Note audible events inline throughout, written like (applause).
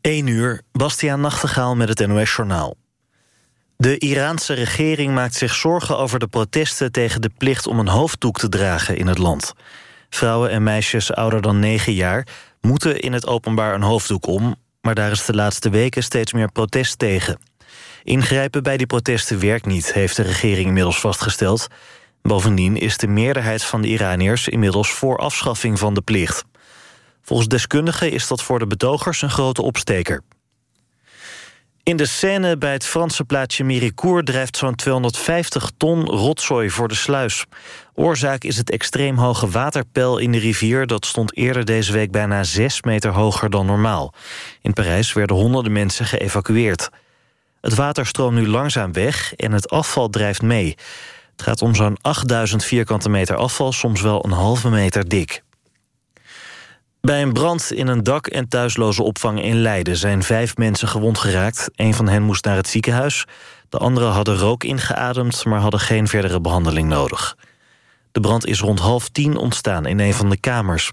1 uur, Bastiaan Nachtegaal met het NOS-journaal. De Iraanse regering maakt zich zorgen over de protesten... tegen de plicht om een hoofddoek te dragen in het land. Vrouwen en meisjes ouder dan 9 jaar... moeten in het openbaar een hoofddoek om... maar daar is de laatste weken steeds meer protest tegen. Ingrijpen bij die protesten werkt niet, heeft de regering inmiddels vastgesteld. Bovendien is de meerderheid van de Iraniërs... inmiddels voor afschaffing van de plicht. Volgens deskundigen is dat voor de betogers een grote opsteker. In de Seine bij het Franse plaatsje Méricourt... drijft zo'n 250 ton rotzooi voor de sluis. Oorzaak is het extreem hoge waterpeil in de rivier... dat stond eerder deze week bijna 6 meter hoger dan normaal. In Parijs werden honderden mensen geëvacueerd. Het water stroomt nu langzaam weg en het afval drijft mee. Het gaat om zo'n 8000 vierkante meter afval, soms wel een halve meter dik. Bij een brand in een dak- en thuisloze opvang in Leiden... zijn vijf mensen gewond geraakt. Een van hen moest naar het ziekenhuis. De anderen hadden rook ingeademd... maar hadden geen verdere behandeling nodig. De brand is rond half tien ontstaan in een van de kamers.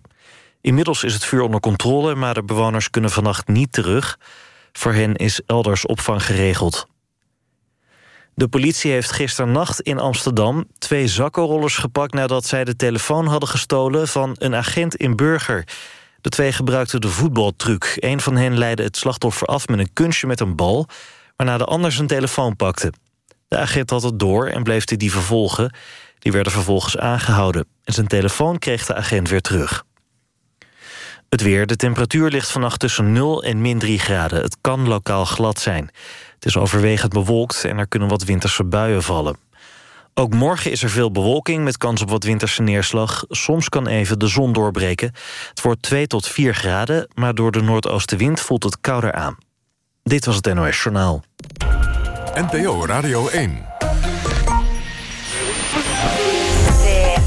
Inmiddels is het vuur onder controle... maar de bewoners kunnen vannacht niet terug. Voor hen is elders opvang geregeld. De politie heeft gisternacht in Amsterdam twee zakkenrollers gepakt... nadat zij de telefoon hadden gestolen van een agent in Burger. De twee gebruikten de voetbaltruc. Een van hen leidde het slachtoffer af met een kunstje met een bal... waarna de ander zijn telefoon pakte. De agent had het door en bleef de die vervolgen. Die werden vervolgens aangehouden. En zijn telefoon kreeg de agent weer terug. Het weer. De temperatuur ligt vannacht tussen 0 en min 3 graden. Het kan lokaal glad zijn. Het is overwegend bewolkt en er kunnen wat winterse buien vallen. Ook morgen is er veel bewolking met kans op wat winterse neerslag. Soms kan even de zon doorbreken. Het wordt 2 tot 4 graden, maar door de noordoostenwind voelt het kouder aan. Dit was het NOS Journaal. NPO Radio 1.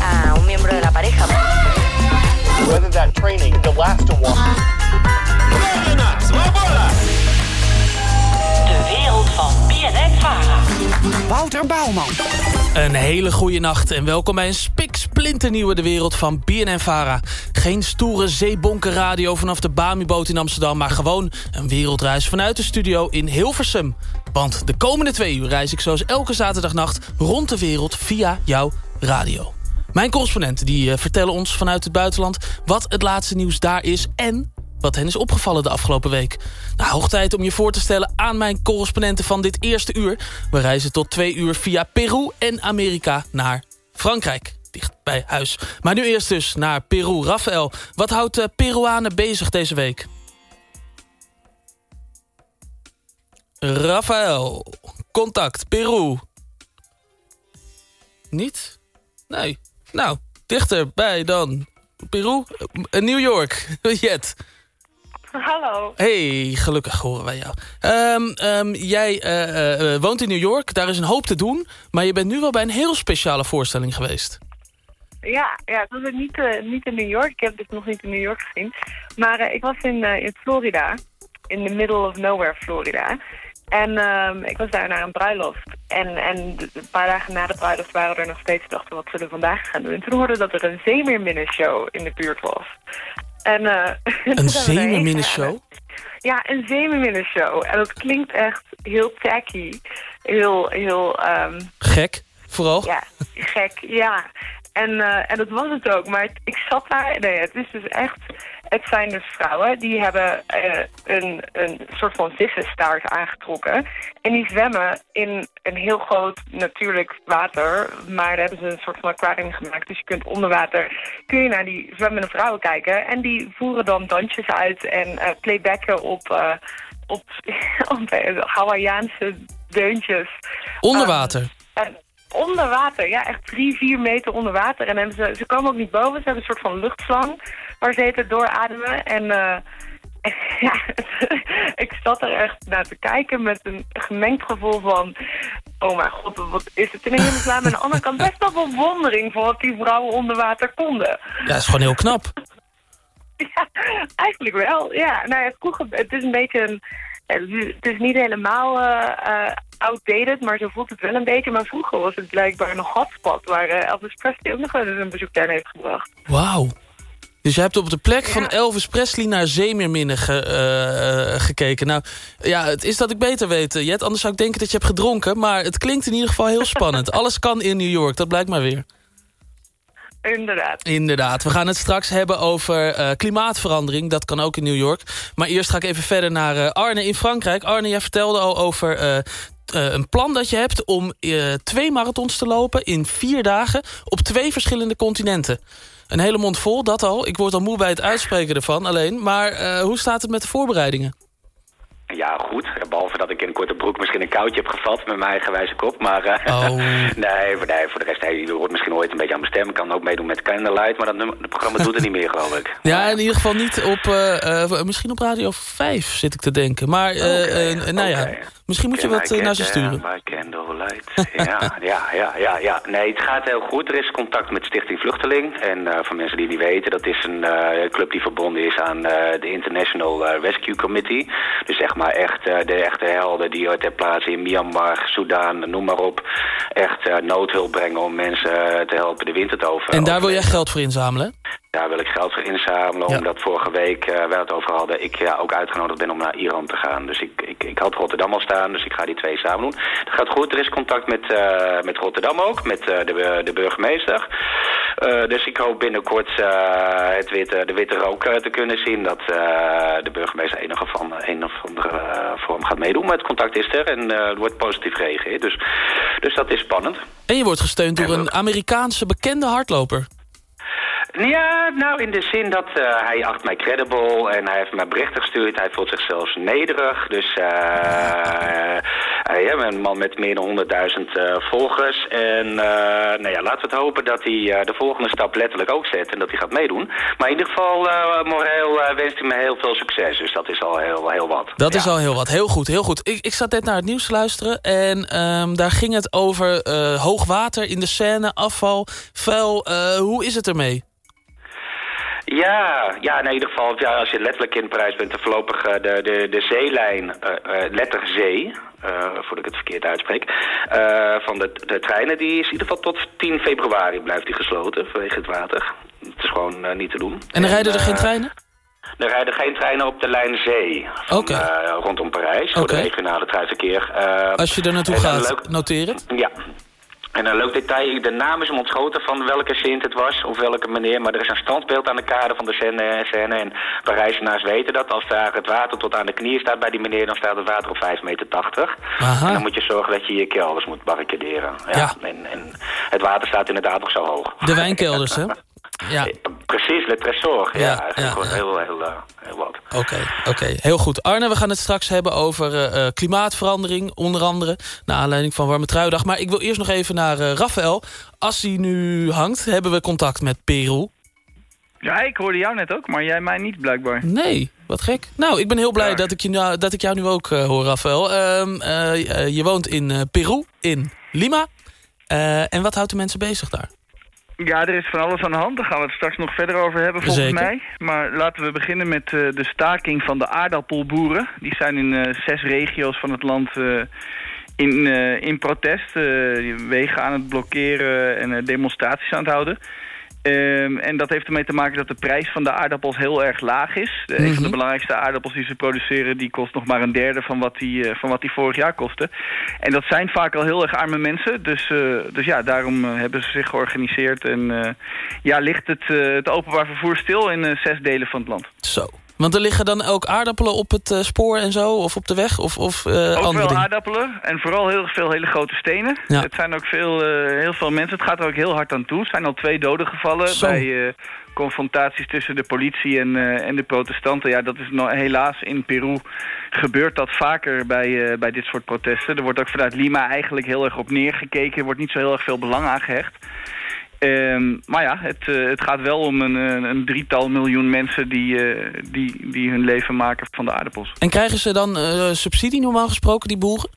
a un miembro de. Whether that training last wereld van BNN Vara. Wouter Bouwman. Een hele goede nacht en welkom bij een spiksplinternieuwe De Wereld van BNN-Vara. Geen stoere zeebonken radio vanaf de Bamiboot in Amsterdam... maar gewoon een wereldreis vanuit de studio in Hilversum. Want de komende twee uur reis ik zoals elke zaterdagnacht... rond de wereld via jouw radio. Mijn correspondenten die eh, vertellen ons vanuit het buitenland... wat het laatste nieuws daar is en wat hen is opgevallen de afgelopen week. Nou, hoog tijd om je voor te stellen aan mijn correspondenten van dit eerste uur. We reizen tot twee uur via Peru en Amerika naar Frankrijk. Dicht bij huis. Maar nu eerst dus naar Peru. Rafael, wat houdt de Peruanen bezig deze week? Rafael, contact, Peru. Niet? Nee. Nou, dichterbij dan. Peru? Eh, New York. (laughs) Jet. Hallo. Hey, gelukkig horen wij jou. Ehm, ehm, jij eh, eh, woont in New York, daar is een hoop te doen... maar je bent nu wel bij een heel speciale voorstelling geweest. Ja, ja het was niet, eh, niet in New York. Ik heb dit nog niet in New York gezien. Maar eh, ik was in, eh, in Florida. In the middle of nowhere, Florida. En ehm, ik was daar naar een bruiloft. En, en een paar dagen na de bruiloft waren we er nog steeds dachten... wat zullen we vandaag gaan doen? En toen hoorden dat er een zeemeerminnenshow in de buurt was. En, toen (laughs) Een zeemerminnenshow? Ja, een zeemeerminnenshow. En dat klinkt echt heel tacky. Heel, heel... ehm, Gek, vooral. ja, gek, ja. En, eh, en dat was het ook. Maar ik zat daar... Nee, het is dus echt... Het zijn dus vrouwen die hebben eh, een, een soort van vissenstaart aangetrokken. En die zwemmen in een heel groot natuurlijk water. Maar daar hebben ze een soort van aquarium gemaakt. Dus je kunt onder water kun je naar die zwemmende vrouwen kijken. En die voeren dan dansjes uit en eh, playbacken op... eh, op, (laughs) op Hawaïaanse deuntjes. Onder water. En onder water, ja, echt drie, vier meter onder water. En hebben ze, ze komen ook niet boven, ze hebben een soort van luchtslang waar ze het doorademen. En eh, (laughs) ja, (laughs) ik zat er echt naar te kijken met een gemengd gevoel van... Oh mijn god, wat is het in hemelsnaam? En aan de andere kant best wel bewondering voor wat die vrouwen onder water konden. Ja, dat is gewoon heel knap. (laughs) Ja, eigenlijk wel. Ja, nou ja, vroeger, het is een beetje een... Het is niet helemaal eh, eh, outdated, maar zo voelt het wel een beetje. Maar vroeger was het blijkbaar een hotspot waar Elvis Presley ook nog wel eens een bezoek aan heeft gebracht. Wauw. Dus je hebt op de plek van Elvis Presley naar Zeemeerminnen ge, eh, gekeken. Nou, ja, het is dat ik beter weet, eh, Jet. Anders zou ik denken dat je hebt gedronken. Maar het klinkt in ieder geval heel (laughs) spannend. Alles kan in New York, dat blijkt maar weer. Inderdaad. Inderdaad. We gaan het straks hebben over klimaatverandering. Dat kan ook in New York. Maar eerst ga ik even verder naar Arne in Frankrijk. Arne, jij vertelde al over een plan dat je hebt... om twee marathons te lopen in vier dagen... op twee verschillende continenten. Een hele mond vol, dat al. Ik word al moe bij het uitspreken ervan alleen. Maar eh, hoe staat het met de voorbereidingen? Ja, goed. Behalve dat ik in een korte broek misschien een koudje heb gevat met mijn eigenwijze kop. Maar eh, Oh. (laughs) nee, voor, nee, voor de rest, hey, je hoort misschien ooit een beetje aan mijn stem. Ik kan ook meedoen met Candlelight, maar dat nummer- het programma doet het niet meer, geloof ik. Ja, in ieder geval niet op... eh, eh, misschien op Radio 5 zit ik te denken. Maar nou ja, misschien moet je wat naar ze sturen. candlelight? ja, (laughs) ja, ja, ja, ja. Nee, het gaat heel goed. Er is contact met Stichting Vluchteling. En voor mensen die niet weten, dat is een club die verbonden is aan de International Rescue Committee. Dus zeg maar echt eh, de echte helden die ter plaatse in Myanmar, Soudaan, noem maar op, echt eh, noodhulp brengen om mensen eh, te helpen de winter te over. En daar wil jij geld voor inzamelen? Daar wil ik geld voor inzamelen, Ja. omdat vorige week uh, wij het over hadden, ik ja, ook uitgenodigd ben om naar Iran te gaan. Dus ik, ik, ik had Rotterdam al staan, dus ik ga die twee samen doen. Het gaat goed, er is contact met, uh, met Rotterdam ook, met uh, de, de burgemeester. Dus ik hoop binnenkort het witte, de witte rook te kunnen zien dat de burgemeester enige van een of andere vorm gaat meedoen. Maar het contact is er en er wordt positief gereageerd. Dus, dus dat is spannend. En je wordt gesteund door een Amerikaanse bekende hardloper. Ja, nou in de zin dat uh, hij acht mij credible en hij heeft mij berichten gestuurd. Hij voelt zich zelfs nederig. Dus uh, hij is een man met meer dan 100.000 uh, volgers. En uh, nou ja, laten we het hopen dat hij uh, de volgende stap letterlijk ook zet en dat hij gaat meedoen. Maar in ieder geval, uh, moreel uh, wenst hij me heel veel succes. Dus dat is al heel, heel wat. Dat ja. is al heel wat. Heel goed, heel goed. Ik, ik zat net naar het nieuws te luisteren en um, daar ging het over uh, hoogwater in de Seine, afval, vuil. Uh, hoe is het ermee? Ja, ja, in ieder geval, ja, als je letterlijk in Parijs bent, de voorlopig uh, de, de, de zeelijn, uh, uh, letter zee, uh, voordat ik het verkeerd uitspreek, van de, de treinen, die is in ieder geval tot 10 februari blijft die gesloten vanwege het water. Het is gewoon niet te doen. En dan rijden er geen treinen? Er rijden geen treinen op de lijn zee van, okay. uh, rondom Parijs voor de regionale treinverkeer. Uh, Als je er naartoe gaat, leuk... noteren? Ja. En een leuk detail, de naam is hem ontschoten van welke Sint het was of welke meneer. Maar er is een standbeeld aan de kade van de Seine. Seine en Parijzenaars weten dat. Als daar het water tot aan de knieën staat bij die meneer, dan staat het water op 5,80 meter. Aha. En dan moet je zorgen dat je je kelders moet barricaderen. Ja. ja. En, en, het water staat inderdaad nog zo hoog. De wijnkelders, hè? (laughs) Ja. Precies, le trésor. Ja, ja, ja gewoon heel, heel, uh, heel wat. Oké, okay, oké. Okay. Heel goed. Arne, we gaan het straks hebben over uh, klimaatverandering, onder andere. Naar aanleiding van Warme Truidag. Maar ik wil eerst nog even naar uh, Rafael. Als hij nu hangt, hebben we contact met Peru. Ja, ik hoorde jou net ook, maar jij mij niet blijkbaar. Nee, wat gek. Nou, ik ben heel blij ja. dat, ik je nou, dat ik jou nu ook uh, hoor, Rafael. Uh, uh, je woont in Peru, in Lima. en wat houdt de mensen bezig daar? Ja, er is van alles aan de hand. Daar gaan we het straks nog verder over hebben, volgens Zeker. mij. Maar laten we beginnen met uh, de staking van de aardappelboeren. Die zijn in uh, zes regio's van het land uh, in, in protest. wegen aan het blokkeren en demonstraties aan het houden. Um, en dat heeft ermee te maken dat de prijs van de aardappels heel erg laag is. Mm -hmm. Een van de belangrijkste aardappels die ze produceren... die kost nog maar een derde van wat die, uh, van wat die vorig jaar kostte. En dat zijn vaak al heel erg arme mensen. Dus, uh, dus ja, daarom uh, hebben ze zich georganiseerd. En ja, ligt het, het openbaar vervoer stil in zes delen van het land. Zo. Want er liggen dan ook aardappelen op het uh, spoor en zo? Of op de weg? Of, of uh, ook andere wel aardappelen. En vooral heel veel hele grote stenen. Ja. Het zijn ook veel, uh, heel veel mensen. Het gaat er ook heel hard aan toe. Er zijn al twee doden gevallen Zo. bij confrontaties tussen de politie en, en de protestanten. Ja, dat is nou, helaas in Peru gebeurt dat vaker bij, bij dit soort protesten. Er wordt ook vanuit Lima eigenlijk heel erg op neergekeken. Er wordt niet zo heel erg veel belang aan gehecht. Um, maar ja, het, uh, het gaat wel om een, een, drietal miljoen mensen die, uh, die, die hun leven maken van de aardappels. En krijgen ze dan uh, subsidie normaal gesproken, die boeren?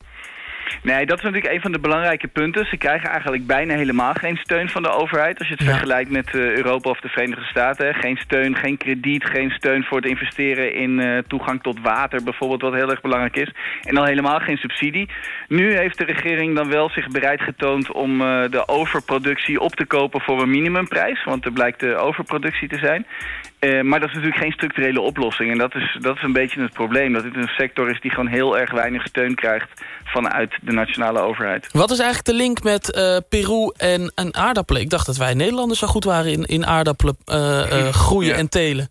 Nee, dat is natuurlijk een van de belangrijke punten. Ze krijgen eigenlijk bijna helemaal geen steun van de overheid... als je het Ja. vergelijkt met eh, Europa of de Verenigde Staten. Geen steun, geen krediet, geen steun voor het investeren in eh, toegang tot water... bijvoorbeeld, wat heel erg belangrijk is. En al helemaal geen subsidie. Nu heeft de regering dan wel zich bereid getoond... om eh, de overproductie op te kopen voor een minimumprijs. Want er blijkt de overproductie te zijn. Eh, maar dat is natuurlijk geen structurele oplossing. En dat is, dat is een beetje het probleem. Dat dit een sector is die gewoon heel erg weinig steun krijgt vanuit de nationale overheid. Wat is eigenlijk de link met eh, Peru en, en aardappelen? Ik dacht dat wij Nederlanders zo goed waren in, in aardappelen eh, groeien Ja. en telen.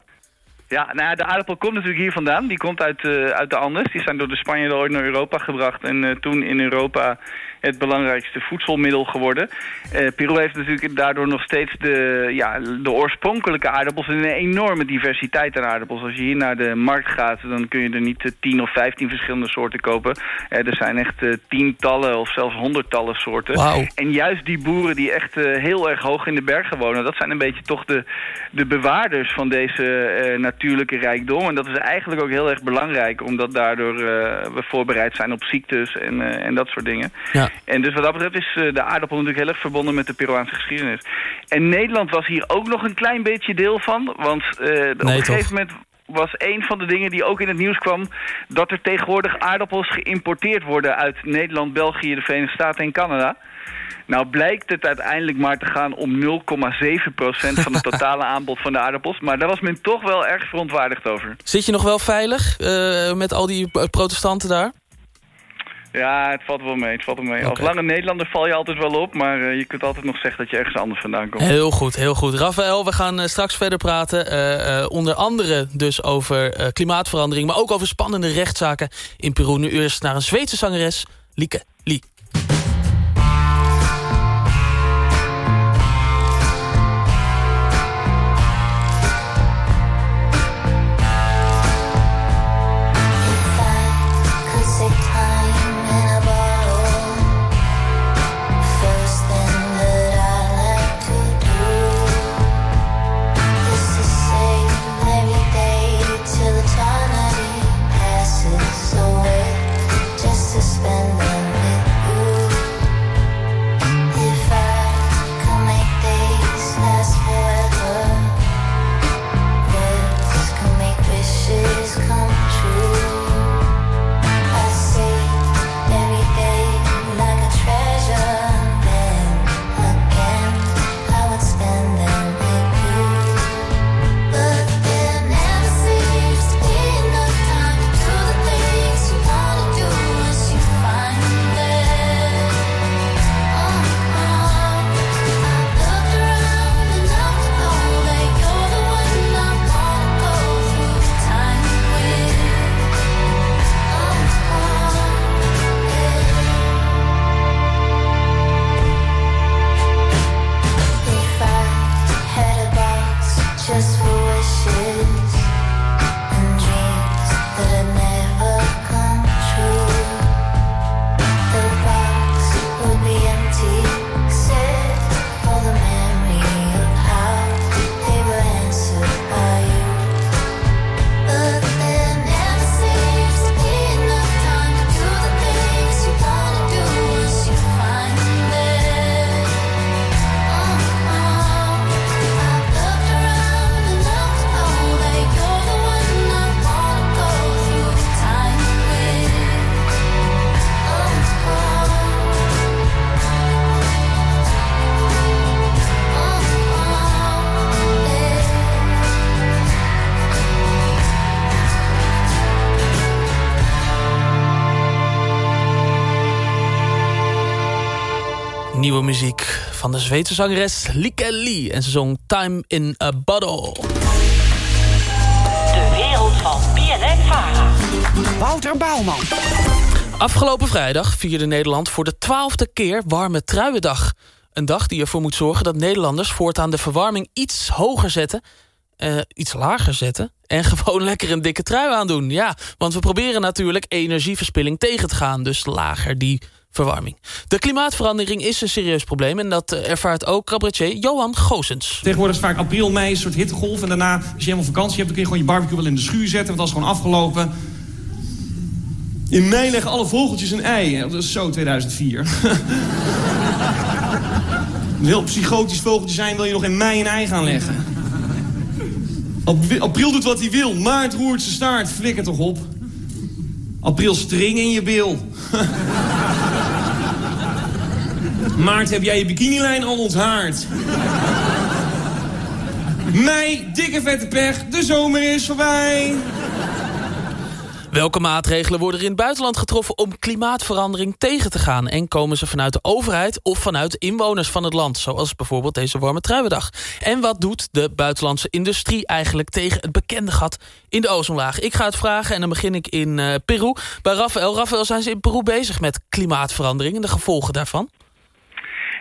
Ja, nou ja, de aardappel komt natuurlijk hier vandaan. Die komt uit, uit de Andes. Die zijn door de Spanjaarden ooit naar Europa gebracht. En toen in Europa het belangrijkste voedselmiddel geworden. Eh, Peru heeft natuurlijk daardoor nog steeds de, ja, de oorspronkelijke aardappels... en een enorme diversiteit aan aardappels. Als je hier naar de markt gaat, dan kun je er niet eh, 10 of 15 verschillende soorten kopen. Eh, er zijn echt eh, tientallen of zelfs honderdtallen soorten. Wauw. En juist die boeren die echt eh, heel erg hoog in de bergen wonen... dat zijn een beetje toch de, de bewaarders van deze eh, natuurlijke rijkdom. En dat is eigenlijk ook heel erg belangrijk... omdat daardoor eh, we voorbereid zijn op ziektes en, eh, en dat soort dingen. Ja. En dus wat dat betreft is eh, de aardappel natuurlijk heel erg verbonden met de Peruaanse geschiedenis. En Nederland was hier ook nog een klein beetje deel van. Want eh, op een toch? gegeven moment was een van de dingen die ook in het nieuws kwam... dat er tegenwoordig aardappels geïmporteerd worden uit Nederland, België, de Verenigde Staten en Canada. Nou blijkt het uiteindelijk maar te gaan om 0,7% van het (laughs) totale aanbod van de aardappels. Maar daar was men toch wel erg verontwaardigd over. Zit je nog wel veilig eh, met al die protestanten daar? Ja, het valt wel mee. Het valt wel mee. Als lange Nederlander val je altijd wel op, maar eh, je kunt altijd nog zeggen dat je ergens anders vandaan komt. Heel goed, heel goed. Rafael, we gaan eh, straks verder praten. eh, onder andere dus over klimaatverandering... maar ook over spannende rechtszaken in Peru. Nu eerst naar een Zweedse zangeres, Lieke Lee. Zweedse zangeres Lieke Lee. En ze zong Time in a Bottle. De wereld van BNN Vara. Wouter Bouwman. Afgelopen vrijdag vierde Nederland voor de twaalfde keer Warme Truiendag. Een dag die ervoor moet zorgen dat Nederlanders voortaan de verwarming iets hoger zetten... eh, iets lager zetten en (laughs) gewoon lekker een dikke trui aandoen. Ja, want we proberen natuurlijk energieverspilling tegen te gaan. Dus lager die verwarming. De klimaatverandering is een serieus probleem... en dat ervaart ook cabaretier Johan Goosens. Tegenwoordig is vaak april, mei, een soort hittegolf. En daarna, als je helemaal vakantie hebt, dan kun je gewoon je barbecue wel in de schuur zetten. Want dat is gewoon afgelopen. In mei leggen alle vogeltjes een ei. Dat is zo 2004. (laughs) een heel psychotisch vogeltje zijn wil je nog in mei een ei gaan leggen. Ap- April doet wat hij wil. Maart roert zijn staart. Flikker toch op. April string in je bil. (laughs) Maart heb jij je bikinilijn al onthaard. Mei, dikke vette pech. De zomer is voorbij. Welke maatregelen worden er in het buitenland getroffen om klimaatverandering tegen te gaan? En komen ze vanuit de overheid of vanuit inwoners van het land? Zoals bijvoorbeeld deze warme truiendag. En wat doet de buitenlandse industrie eigenlijk tegen het bekende gat in de ozonlaag? Ik ga het vragen en dan begin ik in eh, Peru. Bij Rafael. Rafael, zijn ze in Peru bezig met klimaatverandering en de gevolgen daarvan?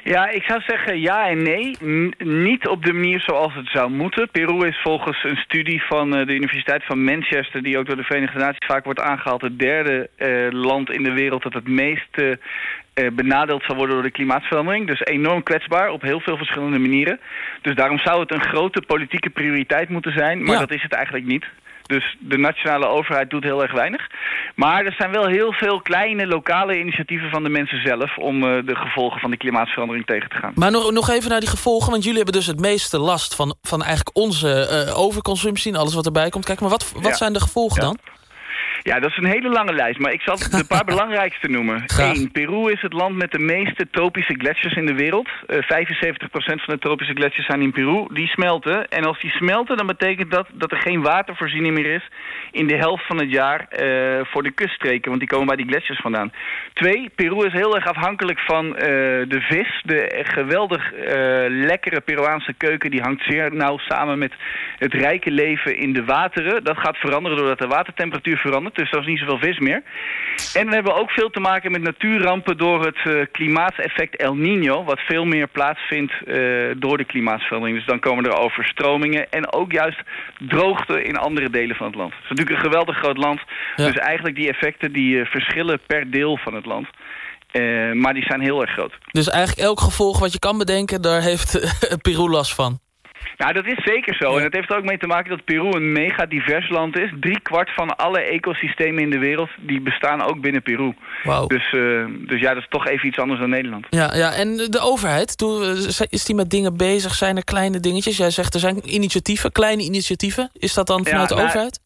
Ja, ik zou zeggen ja en nee. N- niet op de manier zoals het zou moeten. Peru is volgens een studie van eh, de Universiteit van Manchester... die ook door de Verenigde Naties vaak wordt aangehaald... het derde eh, land in de wereld dat het meest eh, benadeeld zal worden door de klimaatverandering. Dus enorm kwetsbaar op heel veel verschillende manieren. Dus daarom zou het een grote politieke prioriteit moeten zijn. Maar Ja. dat is het eigenlijk niet. Dus de nationale overheid doet heel erg weinig. Maar er zijn wel heel veel kleine lokale initiatieven van de mensen zelf... om eh, de gevolgen van de klimaatverandering tegen te gaan. Maar nog, nog even naar die gevolgen, want jullie hebben dus het meeste last... van, van eigenlijk onze eh, overconsumptie en alles wat erbij komt. Kijk, maar wat, wat Ja. zijn de gevolgen Ja. dan? Ja, dat is een hele lange lijst, maar ik zal de paar (laughs) belangrijkste noemen. Graag. Eén, Peru is het land met de meeste tropische gletsjers in de wereld. Eh 75% van de tropische gletsjers zijn in Peru. Die smelten. En als die smelten, dan betekent dat dat er geen watervoorziening meer is... in de helft van het jaar eh, voor de kuststreken, want die komen bij die gletsjers vandaan. Twee, Peru is heel erg afhankelijk van eh, de vis. De geweldig eh, lekkere Peruaanse keuken, die hangt zeer nauw samen met het rijke leven in de wateren. Dat gaat veranderen doordat de watertemperatuur verandert, dus er is niet zoveel vis meer. En we hebben ook veel te maken met natuurrampen door het eh, klimaateffect El Niño, wat veel meer plaatsvindt eh, door de klimaatverandering. Dus dan komen er overstromingen en ook juist droogte in andere delen van het land. Het is natuurlijk een geweldig groot land, Ja. dus eigenlijk die effecten die eh, verschillen per deel van het land. Maar die zijn heel erg groot. Dus eigenlijk elk gevolg wat je kan bedenken, daar heeft (laughs) Peru last van. Nou, dat is zeker zo. En het heeft er ook mee te maken dat Peru een mega divers land is. Drie kwart van alle ecosystemen in de wereld, die bestaan ook binnen Peru. Dus, eh, dus ja, dat is toch even iets anders dan Nederland. Ja, ja, en de overheid, is die met dingen bezig? Zijn er kleine dingetjes? Jij zegt er zijn initiatieven, kleine initiatieven. Is dat dan Ja, vanuit de nou, overheid?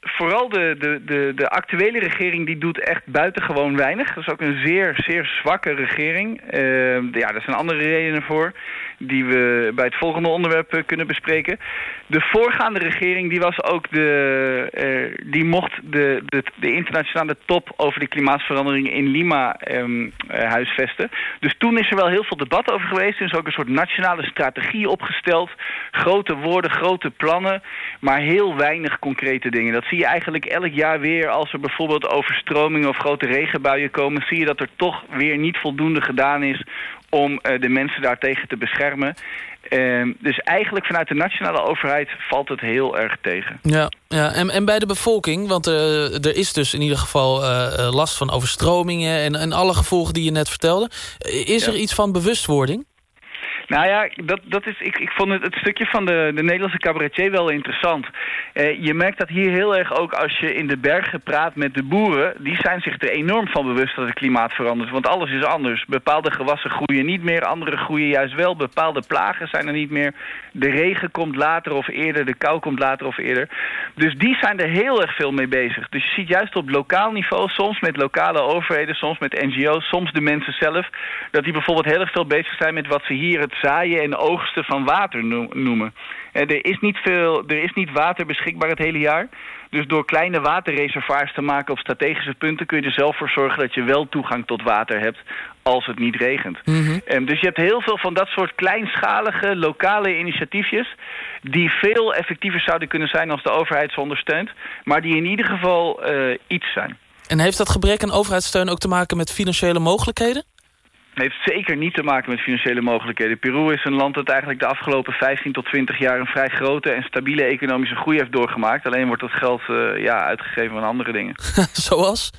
Vooral de, de, de, de actuele regering die doet echt buitengewoon weinig. Dat is ook een zeer, zeer zwakke regering. Eh, ja, er zijn andere redenen voor die we bij het volgende onderwerp eh, kunnen bespreken. De voorgaande regering die was ook de, eh, die mocht de, de, de internationale top over de klimaatverandering in Lima ehm, eh, huisvesten. Dus toen is er wel heel veel debat over geweest. Er is ook een soort nationale strategie opgesteld. Grote woorden, grote plannen, maar heel weinig concrete dingen. Dat zie je eigenlijk elk jaar weer als er bijvoorbeeld overstromingen of grote regenbuien komen. Zie je dat er toch weer niet voldoende gedaan is om eh, de mensen daartegen te beschermen. Ehm, dus eigenlijk vanuit de nationale overheid valt het heel erg tegen. Ja, ja. En, en bij de bevolking, want eh, er is dus in ieder geval eh, last van overstromingen... En, en alle gevolgen die je net vertelde. Is er iets van bewustwording? Nou ja, dat, dat is, ik, ik vond het, het stukje van de, de Nederlandse cabaretier wel interessant. Eh, je merkt dat hier heel erg ook als je in de bergen praat met de boeren... die zijn zich er enorm van bewust dat het klimaat verandert. Want alles is anders. Bepaalde gewassen groeien niet meer, andere groeien juist wel. Bepaalde plagen zijn er niet meer. De regen komt later of eerder, de kou komt later of eerder. Dus die zijn er heel erg veel mee bezig. Dus je ziet juist op lokaal niveau, soms met lokale overheden... soms met NGO's, soms de mensen zelf... dat die bijvoorbeeld heel erg veel bezig zijn met wat ze hier het zaaien en oogsten van water no- noemen. Eh, er, is niet veel, er is niet water beschikbaar het hele jaar. Dus door kleine waterreservoirs te maken op strategische punten... kun je er zelf voor zorgen dat je wel toegang tot water hebt als het niet regent. Ehm, dus je hebt heel veel van dat soort kleinschalige, lokale initiatiefjes... die veel effectiever zouden kunnen zijn als de overheid ze ondersteunt... maar die in ieder geval eh, iets zijn. En heeft dat gebrek aan overheidssteun ook te maken met financiële mogelijkheden? Het heeft zeker niet te maken met financiële mogelijkheden. Peru is een land dat eigenlijk de afgelopen 15 tot 20 jaar... een vrij grote en stabiele economische groei heeft doorgemaakt. Alleen wordt dat geld eh, ja, uitgegeven aan andere dingen. (laughs) Zoals?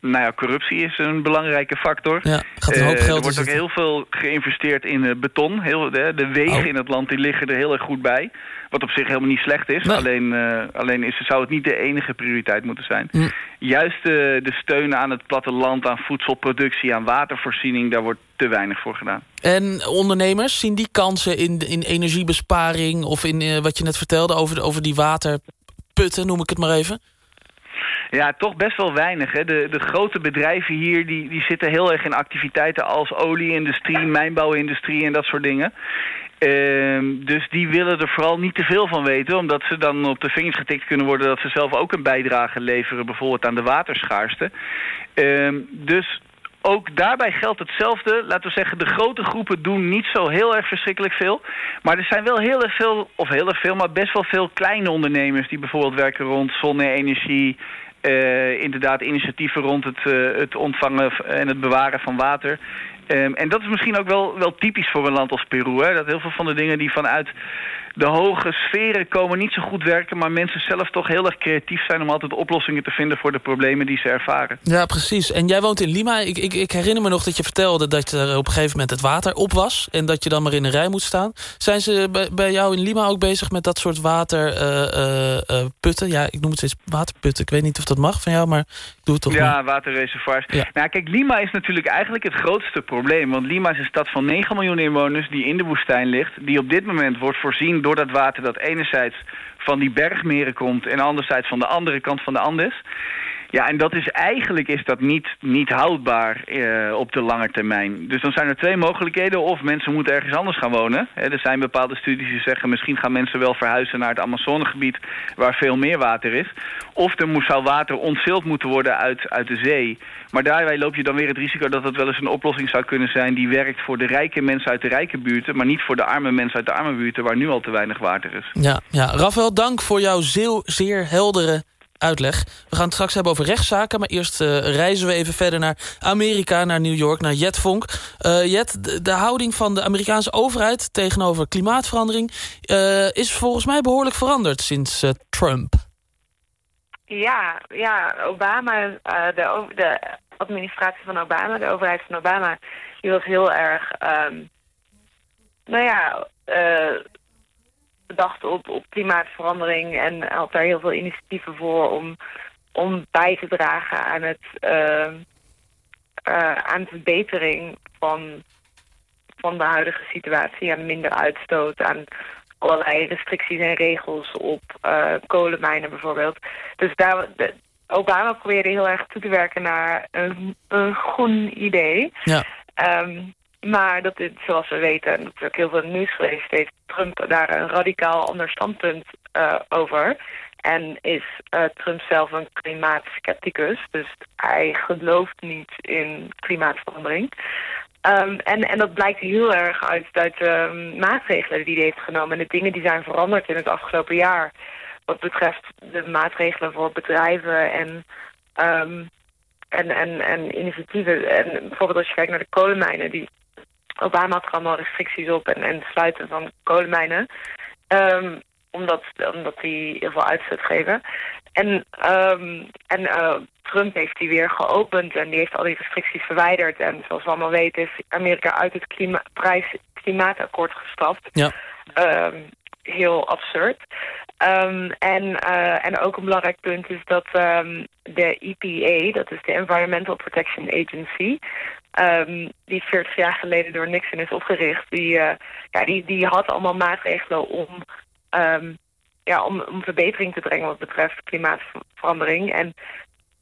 Nou ja, corruptie is een belangrijke factor. Ja, gaat een hoop Eh, er wordt ook heel veel geïnvesteerd in eh, beton. Heel, de, de wegen Oh. in het land die liggen er heel erg goed bij. Wat op zich helemaal niet slecht is. Alleen, eh, alleen is, zou het niet de enige prioriteit moeten zijn. Hm. Juist de, de steun aan het platteland, aan voedselproductie, aan watervoorziening... daar wordt te weinig voor gedaan. En ondernemers, zien die kansen in, in energiebesparing... of in eh, wat je net vertelde over, over die waterputten, noem ik het maar even? Ja, toch best wel weinig. Hè. De, de grote bedrijven hier die, die zitten heel erg in activiteiten als olieindustrie, mijnbouwindustrie en dat soort dingen. Ehm, dus die willen er vooral niet te veel van weten, omdat ze dan op de vingers getikt kunnen worden dat ze zelf ook een bijdrage leveren, bijvoorbeeld aan de waterschaarste. Ehm, dus ook daarbij geldt hetzelfde. Laten we zeggen, de grote groepen doen niet zo heel erg verschrikkelijk veel. Maar er zijn wel heel erg veel, of heel erg veel, maar best wel veel kleine ondernemers... die bijvoorbeeld werken rond zonne-energie... eh, inderdaad initiatieven rond het, eh, het ontvangen en het bewaren van water. Ehm, en dat is misschien ook wel, wel typisch voor een land als Peru. Hè? Dat heel veel van de dingen die vanuit de hoge sferen komen niet zo goed werken... maar mensen zelf toch heel erg creatief zijn om altijd oplossingen te vinden... voor de problemen die ze ervaren. Ja, precies. En jij woont in Lima. Ik, ik, ik herinner me nog dat je vertelde dat er op een gegeven moment het water op was... en dat je dan maar in een rij moet staan. Zijn ze bij, bij jou in Lima ook bezig met dat soort waterputten? ja, ik noem het steeds waterputten. Ik weet niet of dat mag van jou, maar ik doe het toch Ja, maar. waterreservoirs. Nou, kijk, Lima is natuurlijk eigenlijk het grootste probleem. Want Lima is een stad van 9 miljoen inwoners die in de woestijn ligt. Die op dit moment wordt voorzien door dat water dat enerzijds van die bergmeren komt... en anderzijds van de andere kant van de Andes. Ja, en dat is eigenlijk is dat niet, niet houdbaar eh, op de lange termijn. Dus dan zijn er twee mogelijkheden. Of mensen moeten ergens anders gaan wonen. Er zijn bepaalde studies die zeggen... misschien gaan mensen wel verhuizen naar het Amazonegebied... waar veel meer water is. Of er moet, zou water ontsild moeten worden uit, uit de zee. Maar daarbij loop je dan weer het risico dat het wel eens een oplossing zou kunnen zijn... die werkt voor de rijke mensen uit de rijke buurten... maar niet voor de arme mensen uit de arme buurten... waar nu al te weinig water is. Ja, ja. Rafael, dank voor jouw zeer, zeer heldere uitleg. We gaan het straks hebben over rechtszaken... maar eerst eh, reizen we even verder naar Amerika, naar New York, naar Jet Vonk. Eh, Jet, de, houding van de Amerikaanse overheid tegenover klimaatverandering... eh, is volgens mij behoorlijk veranderd sinds Trump. Ja, ja Obama, de, de administratie van Obama, de overheid van Obama, die was heel erg, ehm, nou ja, bedacht op, op klimaatverandering en had daar heel veel initiatieven voor om, om bij te dragen aan het ehm, eh, aan de verbetering van, van de huidige situatie, aan minder uitstoot, aan allerlei restricties en regels op eh, kolenmijnen bijvoorbeeld. Dus daar, de- Obama probeerde heel erg toe te werken naar een, een groen idee. Ja. Ehm, maar dat is, zoals we weten, en dat is ook heel veel nieuws geweest, heeft Trump daar een radicaal ander standpunt eh, over. En is eh, Trump zelf een klimaatskepticus. Dus hij gelooft niet in klimaatverandering. Ehm, en, en dat blijkt heel erg uit, uit de maatregelen die hij heeft genomen. En de dingen die zijn veranderd in het afgelopen jaar. Wat betreft de maatregelen voor bedrijven en, ehm, en, en, en initiatieven. En bijvoorbeeld als je kijkt naar de kolenmijnen. Die, Obama had er allemaal restricties op en, sluiten van kolenmijnen. Ehm, omdat, omdat die heel veel uitstoot geven. En, ehm, en eh, Trump heeft die weer geopend en die heeft al die restricties verwijderd. En zoals we allemaal weten is Amerika uit het klima klimaatakkoord gestapt. Ja. Ehm, heel absurd. En, eh, en ook een belangrijk punt is dat de EPA, dat is de Environmental Protection Agency, ehm, die 40 jaar geleden door Nixon is opgericht, die, eh, ja, die, die had allemaal maatregelen om, ehm, ja, om, om verbetering te brengen wat betreft klimaatverandering. En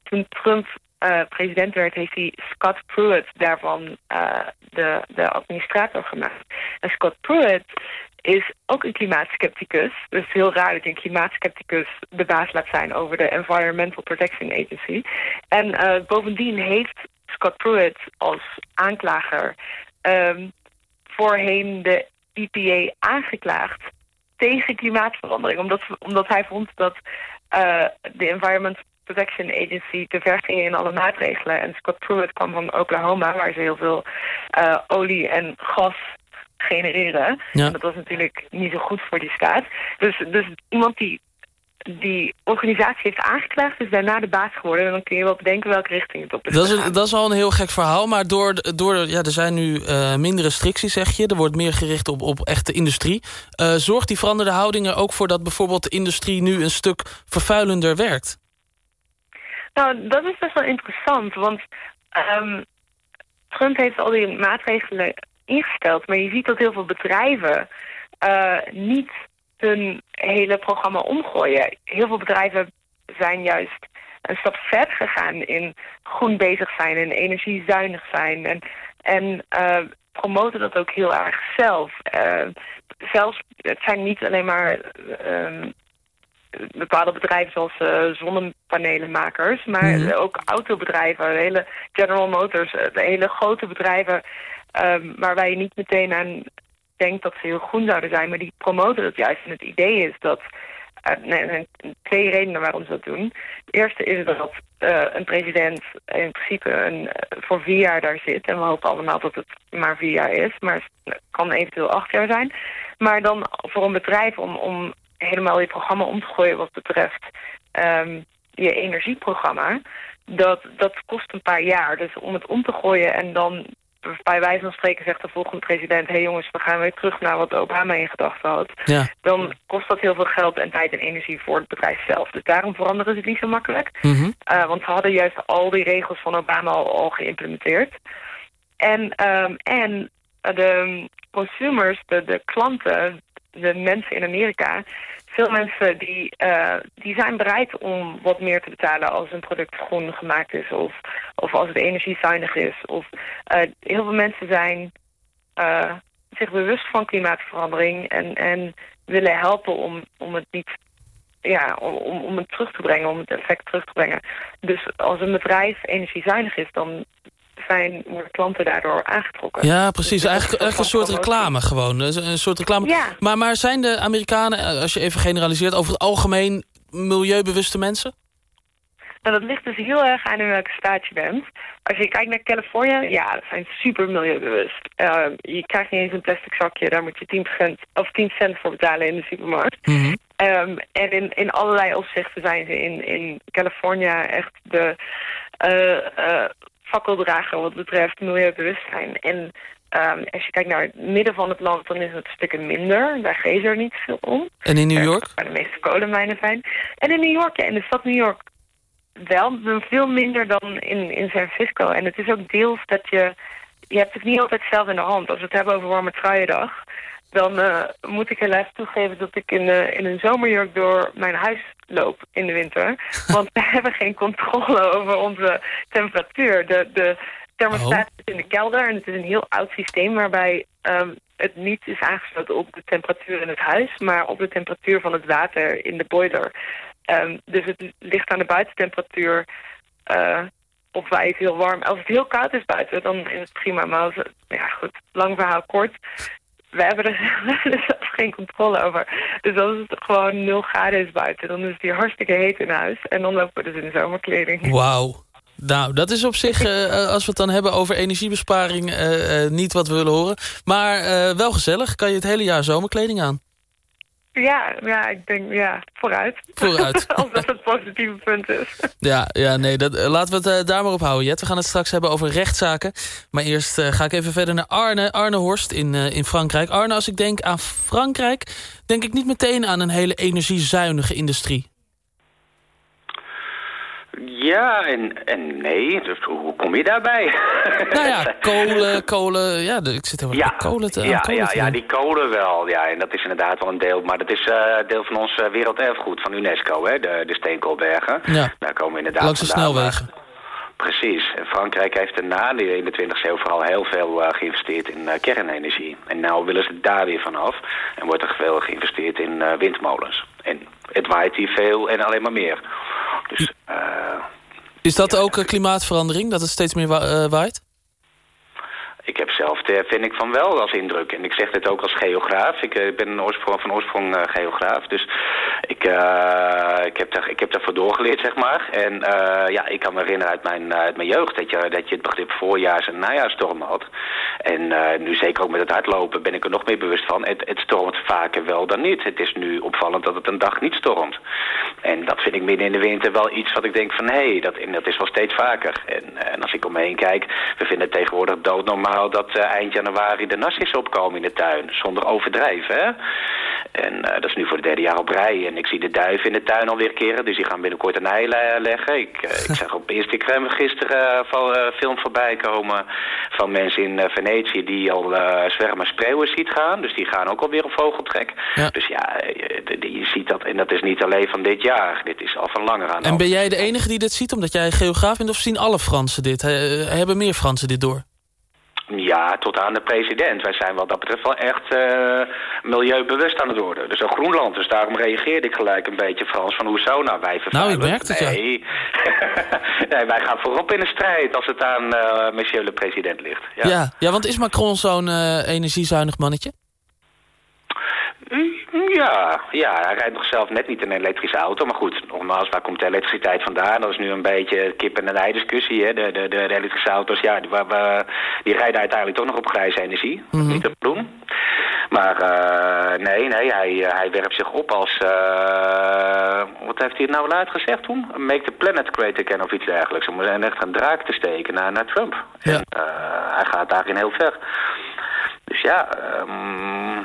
toen Trump eh, president werd, heeft hij Scott Pruitt daarvan eh, de, de administrator gemaakt. En Scott Pruitt is ook een klimaatskepticus. Dus heel raar dat je een klimaatskepticus de baas laat zijn over de Environmental Protection Agency. En bovendien heeft Scott Pruitt als aanklager ehm, voorheen de EPA aangeklaagd tegen klimaatverandering. Omdat, omdat hij vond dat eh, de Environmental Protection Agency te ver ging in alle maatregelen. En Scott Pruitt kwam van Oklahoma, waar ze heel veel eh, olie en gas genereren. Ja. En dat was natuurlijk niet zo goed voor die staat. Dus, dus iemand die die organisatie heeft aangeklaagd, is daarna de baas geworden. En dan kun je wel bedenken welke richting het op is Dat is, een- dat is al een heel gek verhaal, maar door, door, ja, er zijn nu eh, minder restricties, zeg je. Er wordt meer gericht op, op echte industrie. Eh, zorgt die veranderde houding er ook voor dat bijvoorbeeld de industrie nu een stuk vervuilender werkt? Nou, dat is best wel interessant, want Trump heeft al die maatregelen ingesteld, maar je ziet dat heel veel bedrijven eh, niet hun hele programma omgooien. Heel veel bedrijven zijn juist een stap verder gegaan in groen bezig zijn en energiezuinig zijn en, en eh, promoten dat ook heel erg zelf. Eh, zelfs, het zijn niet alleen maar ehm, bepaalde bedrijven zoals eh, zonnepanelenmakers, maar Mhm. ook autobedrijven, hele General Motors, de hele grote bedrijven ehm, waarbij je niet meteen aan denkt dat ze heel groen zouden zijn, maar die promoten dat juist. En het idee is dat, eh, nee, er zijn twee redenen waarom ze dat doen. De eerste is dat eh, een president in principe een, eh, voor vier jaar daar zit. En we hopen allemaal dat het maar vier jaar is, maar het kan eventueel acht jaar zijn. Maar dan voor een bedrijf om, om helemaal je programma om te gooien wat betreft ehm, je energieprogramma, dat, dat kost een paar jaar. Dus om het om te gooien en dan bij wijze van spreken zegt de volgende president... hé hey jongens, we gaan weer terug naar wat Obama in gedachten had. Ja. Dan kost dat heel veel geld en tijd en energie voor het bedrijf zelf. Dus daarom veranderen ze het niet zo makkelijk. Mhm. Uh, want ze hadden juist al die regels van Obama al, al geïmplementeerd. En, um, en de consumers, de, de klanten, de mensen in Amerika... veel mensen die, uh, die zijn bereid om wat meer te betalen als een product groen gemaakt is... of, of als het energiezuinig is. Of, uh, heel veel mensen zijn uh, zich bewust van klimaatverandering... en, en willen helpen om, om het niet ja, om, om het terug te brengen, om het effect terug te brengen. Dus als een bedrijf energiezuinig is, dan zijn worden klanten daardoor aangetrokken. Ja, precies. Dus eigenlijk, eigenlijk een soort reclame gewoon. Een soort reclame. Ja. Maar, maar zijn de Amerikanen, als je even generaliseert... over het algemeen milieubewuste mensen? Nou, dat ligt dus heel erg aan in welke staat je bent. Als je kijkt naar Californië, ja, dat zijn super milieubewust. Uh, je krijgt niet eens een plastic zakje, daar moet je 10%, of 10 cent voor betalen in de supermarkt. Mm -hmm. um, en in, in allerlei opzichten zijn ze in, in Californië echt de uh, uh, fakkeldrager wat betreft milieubewustzijn. En um, als je kijkt naar het midden van het land, dan is het stukken minder. Daar geeft er niet veel om. En in New York? Waar de meeste kolenmijnen zijn. En in New York, ja, in de stad New York wel, veel minder dan in, in San Francisco. En het is ook deels dat je... Je hebt het niet altijd zelf in de hand. Als we het hebben over warme truiendag... dan uh, moet ik helaas toegeven dat ik in, uh, in een zomerjurk door mijn huis loop in de winter. (laughs) Want we hebben geen controle over onze temperatuur. De, de thermostaat Oh. zit in de kelder en het is een heel oud systeem... waarbij um, het niet is aangesloten op de temperatuur in het huis... maar op de temperatuur van het water in de boiler... Um, dus het ligt aan de buitentemperatuur uh, of wij het heel warm... Als het heel koud is buiten, dan is het prima. Maar als het, ja goed, lang verhaal kort... We (laughs) hebben er, zelf geen controle over. Dus als het gewoon 0 graden is buiten, dan is het hier hartstikke heet in huis. En dan lopen we dus in zomerkleding. Wauw. Nou, dat is op zich, uh, als we het dan hebben over energiebesparing, uh, niet wat we willen horen. Maar wel gezellig, kan je het hele jaar zomerkleding aan. Ja, ja, ik denk, ja, vooruit. Vooruit. (laughs) Als dat het positieve punt is. (laughs) Ja, ja nee, dat, uh, laten we het uh, daar maar op houden, Jet. We gaan het straks hebben over rechtszaken. Maar eerst uh, ga ik even verder naar Arne, Arne Horst in, in Frankrijk. Arne, als ik denk aan Frankrijk, denk ik niet meteen aan een hele energiezuinige industrie. Ja en, en nee, dus hoe kom je daarbij? (laughs) Nou ja, kolen, kolen, ja, ik zit heel erg ja, kolen te ja, kolen ja, te ja, die kolen wel, ja, en dat is inderdaad wel een deel, maar dat is uh, deel van ons uh, werelderfgoed van UNESCO, hè, de, de steenkoolbergen. Ja. Daar komen we inderdaad Langs de vandaan, snelwegen. Maar, precies, en Frankrijk heeft na de 21e eeuw vooral heel veel uh, geïnvesteerd in kernenergie. En nou willen ze daar weer vanaf en wordt er veel geïnvesteerd in windmolens. En het waait hier veel en alleen maar meer. Dus... Is dat ook klimaatverandering, dat het steeds meer wa waait? Ik heb zelf, eh, vind ik van wel als indruk. En ik zeg dit ook als geograaf. Ik eh, ben van oorsprong eh, geograaf. Dus ik, ik, heb daar, ik heb daarvoor doorgeleerd, zeg maar. En ja, ik kan me herinneren uit mijn, uit mijn jeugd dat je, dat je het begrip voorjaars- en najaarstorm had. En nu zeker ook met het hardlopen ben ik er nog meer bewust van. Het, het stormt vaker wel dan niet. Het is nu opvallend dat het een dag niet stormt. En dat vind ik midden in de winter wel iets wat ik denk van... hé, hey, dat, dat is wel steeds vaker. En, en als ik om me heen kijk, we vinden het tegenwoordig doodnormaal... dat eh, eind januari de nasjes opkomen in de tuin. Zonder overdrijven, hè? En eh, dat is nu voor het derde jaar op rij. En ik zie de duiven in de tuin alweer keren. Dus die gaan binnenkort een ei le- leggen. Ik, eh, ik (laughs) zag op Instagram gisteren van, film voorbij komen... van mensen in Venetië die al zwermen spreeuwen ziet gaan. Dus die gaan ook alweer op vogeltrek. Dus ja, je ziet dat. En dat is niet alleen van dit jaar. Dit is al van langer aan. En ben jij de enige die dit ziet, omdat jij geograaf bent... of zien alle Fransen dit? He- hebben meer Fransen dit door? Ja, tot aan de president. Wij zijn wat dat betreft wel echt eh, milieubewust aan het worden. Dus ook Groenland. Dus daarom reageerde ik gelijk een beetje Frans van hoezo nou wij vervuilen. Nou, ik merk het, ja. nee. (laughs) nee, wij gaan voorop in de strijd als het aan eh monsieur le president ligt. Ja. Ja, ja want is Macron zo'n eh, energiezuinig mannetje? Ja, ja, hij rijdt nog zelf net niet in een elektrische auto. Maar goed, nogmaals, waar komt de elektriciteit vandaan? Dat is nu een beetje kip en ei discussie. Hè? De, de, de, de elektrische auto's, ja, die, waar we- die rijden uiteindelijk toch nog op grijze energie. Niet op groen. Maar eh, nee, nee, hij, hij werpt zich op als... eh, wat heeft hij nou laat gezegd toen? Make the planet great again of iets dergelijks. Om echt een draak te steken naar, naar Trump. Ja. En, eh, hij gaat daarin heel ver. Dus ja... ehm,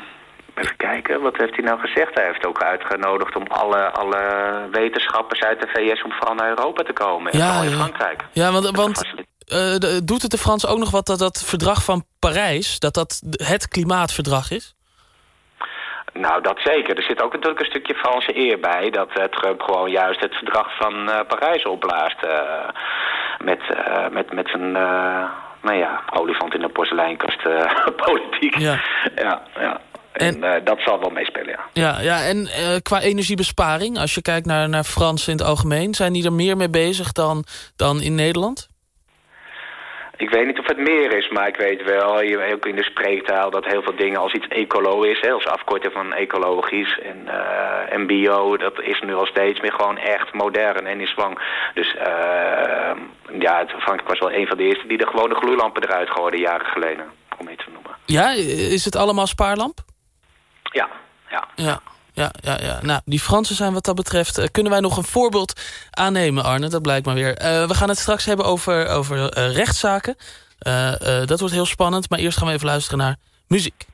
Even kijken, wat heeft hij nou gezegd? Hij heeft ook uitgenodigd om alle, alle wetenschappers uit de VS om vooral naar Europa te komen. En Ja, vooral in. Frankrijk. Ja, want, want eh, doet het de Fransen ook nog wat dat dat verdrag van Parijs... dat dat het klimaatverdrag is? Nou, dat zeker. Er zit ook natuurlijk een stukje Franse eer bij... dat eh, Trump gewoon juist het verdrag van eh, Parijs opblaast... met, met, met zijn... nou ja, olifant in de porseleinkast (laughs) politiek. Ja. ja, ja. En, eh, dat zal wel meespelen, ja. Ja, ja en eh, qua energiebesparing, als je kijkt naar, naar Fransen in het algemeen... zijn die er meer mee bezig dan, dan in Nederland? Ik weet niet of het meer is, maar ik weet wel, je- ook in de spreektaal, dat heel veel dingen als iets ecolo is, hè, als afkorting van ecologisch en, en bio, dat is nu al steeds meer gewoon echt modern en in zwang. Dus ja, Frankrijk was wel een van de eerste die er de gloeilampen eruit gooiden jaren geleden, om het te noemen. Ja, is het allemaal spaarlamp? Ja, ja. Ja, ja, ja, ja. Nou, die Fransen zijn wat dat betreft... eh, kunnen wij nog een voorbeeld aannemen, Arne? Dat blijkt maar weer. Eh, we gaan het straks hebben over, over eh, rechtszaken. Dat wordt heel spannend. Maar eerst gaan we even luisteren naar muziek.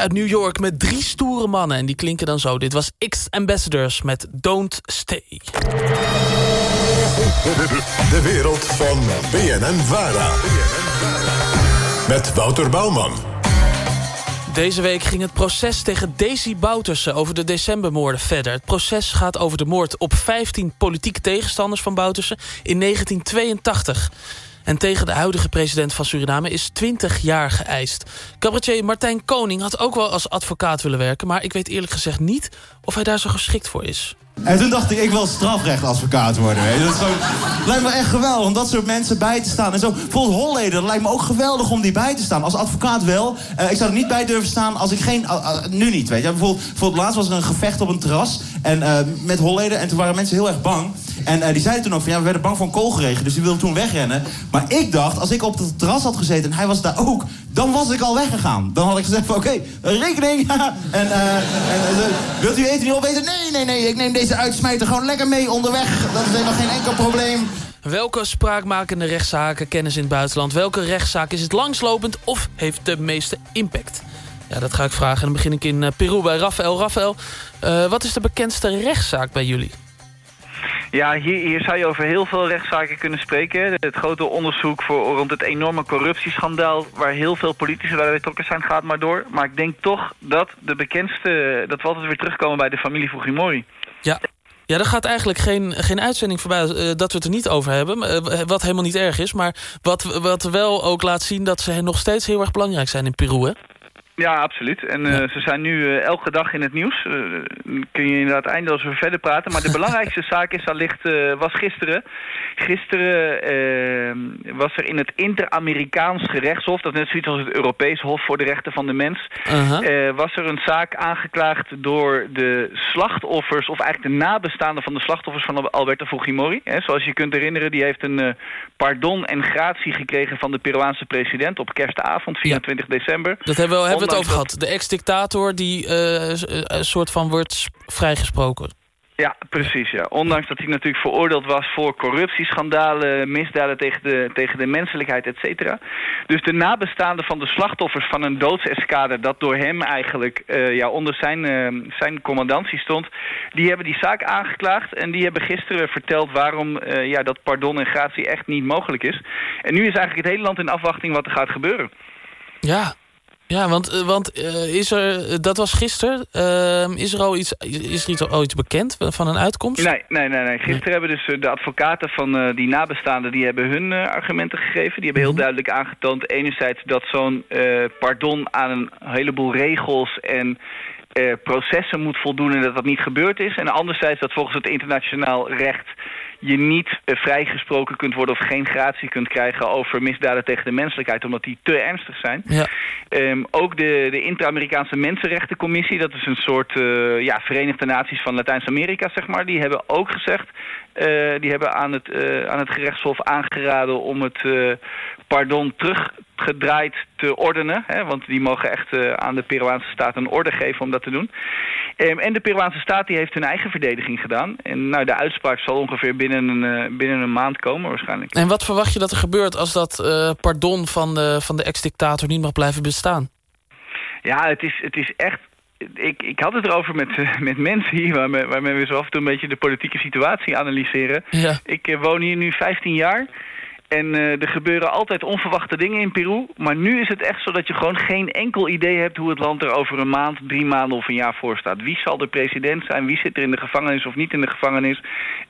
Uit New York met drie stoere mannen. En die klinken dan zo. Dit was X-Ambassadors met Don't Stay. De wereld van BNN Vara. Met Wouter Bouwman. Deze week ging het proces tegen Daisy Bouterse over de decembermoorden verder. Het proces gaat over de moord op 15 politieke tegenstanders van Bouterse in 1982. En tegen de huidige president van Suriname is 20 jaar geëist. Cabaretier Martijn Koning had ook wel als advocaat willen werken... maar ik weet eerlijk gezegd niet of hij daar zo geschikt voor is. En toen dacht ik, ik wil strafrechtadvocaat worden. Je. Dat, is lijkt me echt geweldig om dat soort mensen bij te staan. En zo, bijvoorbeeld Holleder, dat lijkt me ook geweldig om die bij te staan. Als advocaat wel. Eh, ik zou er niet bij durven staan als ik geen... uh, uh, nu niet, weet je. Bijvoorbeeld, laatst was er een gevecht op een terras. En eh, met Holleder. En toen waren mensen heel erg bang. En eh, die zeiden toen ook van, ja, we werden bang voor een koolgeregen. Dus die wilden toen wegrennen. Maar ik dacht, als ik op het terras had gezeten en hij was daar ook... dan was ik al weggegaan. Dan had ik gezegd van, oké, rekening. (laughs) en, eh, en eh, wilt u eten niet opeten? Nee, nee, nee, ik neem deze uitsmijter gewoon lekker mee onderweg. Dat is helemaal geen enkel probleem. Welke spraakmakende rechtszaken kennen ze in het buitenland? Welke rechtszaak is het langslopend of heeft de meeste impact? Ja, dat ga ik vragen. En dan begin ik in Peru bij Rafael. Rafael, uh, wat is de bekendste rechtszaak bij jullie? Ja, hier, hier zou je over heel veel rechtszaken kunnen spreken. Het grote onderzoek voor, rond het enorme corruptieschandaal... waar heel veel politici bij betrokken zijn, gaat maar door. Maar ik denk toch dat de bekendste... dat we altijd weer terugkomen bij de familie Fujimori. Ja, ja, er gaat eigenlijk geen, geen uitzending voorbij uh, dat we het er niet over hebben. Uh, wat helemaal niet erg is. Maar wat, wat wel ook laat zien dat ze nog steeds heel erg belangrijk zijn in Peru, hè? Ja, absoluut. En uh, ja. ze zijn nu uh, elke dag in het nieuws. Uh, kun je inderdaad eindeloos over verder praten. Maar de (laughs) belangrijkste zaak is allicht, was gisteren. Gisteren was er in het Inter-Amerikaans gerechtshof... dat is net zoiets als het Europees Hof voor de Rechten van de Mens... -huh. was er een zaak aangeklaagd door de slachtoffers... of eigenlijk de nabestaanden van de slachtoffers van Alberto Fujimori. Hè, zoals je kunt herinneren, die heeft een pardon en gratie gekregen... van de Peruaanse president op kerstavond, 24 ja. december. Dat hebben we, hebben het over gehad. De ex-dictator die uh, een soort van wordt vrijgesproken. Ja, precies. Ja. Ondanks dat hij natuurlijk veroordeeld was voor corruptieschandalen, misdaden tegen de, tegen de menselijkheid, et cetera. Dus de nabestaanden van de slachtoffers van een doodseskader dat door hem eigenlijk uh, ja, onder zijn, uh, zijn commandantie stond, die hebben die zaak aangeklaagd en die hebben gisteren verteld waarom uh, ja, dat pardon en gratie echt niet mogelijk is. En nu is eigenlijk het hele land in afwachting wat er gaat gebeuren. Ja, ja, want, want uh, is er, dat was gisteren. Uh, is er al iets, is er iets, al iets bekend van een uitkomst? Nee, nee, nee. nee. Gisteren nee. hebben dus de advocaten van uh, die nabestaanden... die hebben hun argumenten gegeven. Die hebben heel duidelijk aangetoond... enerzijds dat zo'n pardon aan een heleboel regels... en processen moet voldoen en dat dat niet gebeurd is. En anderzijds dat volgens het internationaal recht je niet uh, vrijgesproken kunt worden of geen gratie kunt krijgen over misdaden tegen de menselijkheid, omdat die te ernstig zijn. Ja. Um, ook de, de Inter-Amerikaanse Mensenrechtencommissie, dat is een soort uh, ja, Verenigde Naties van Latijns-Amerika, zeg maar, die hebben ook gezegd, die hebben aan het, aan het gerechtshof aangeraden om het pardon teruggedraaid te ordenen. Hè, want die mogen echt uh, aan de Peruaanse staat een orde geven om dat te doen. Um, en de Peruaanse staat die heeft hun eigen verdediging gedaan. En nou, de uitspraak zal ongeveer binnen een, uh, binnen een maand komen waarschijnlijk. En wat verwacht je dat er gebeurt als dat uh, pardon van de, van de ex-dictator niet mag blijven bestaan? Ja, het is, het is echt ik, ik had het erover met, (laughs) met mensen hier, waarmee, zo af en toe een beetje de politieke situatie analyseren. Ja. Ik uh, woon hier nu 15 jaar. En uh, er gebeuren altijd onverwachte dingen in Peru. Maar nu is het echt zo dat je gewoon geen enkel idee hebt... hoe het land er over een maand, drie maanden of een jaar voor staat. Wie zal de president zijn? Wie zit er in de gevangenis of niet in de gevangenis?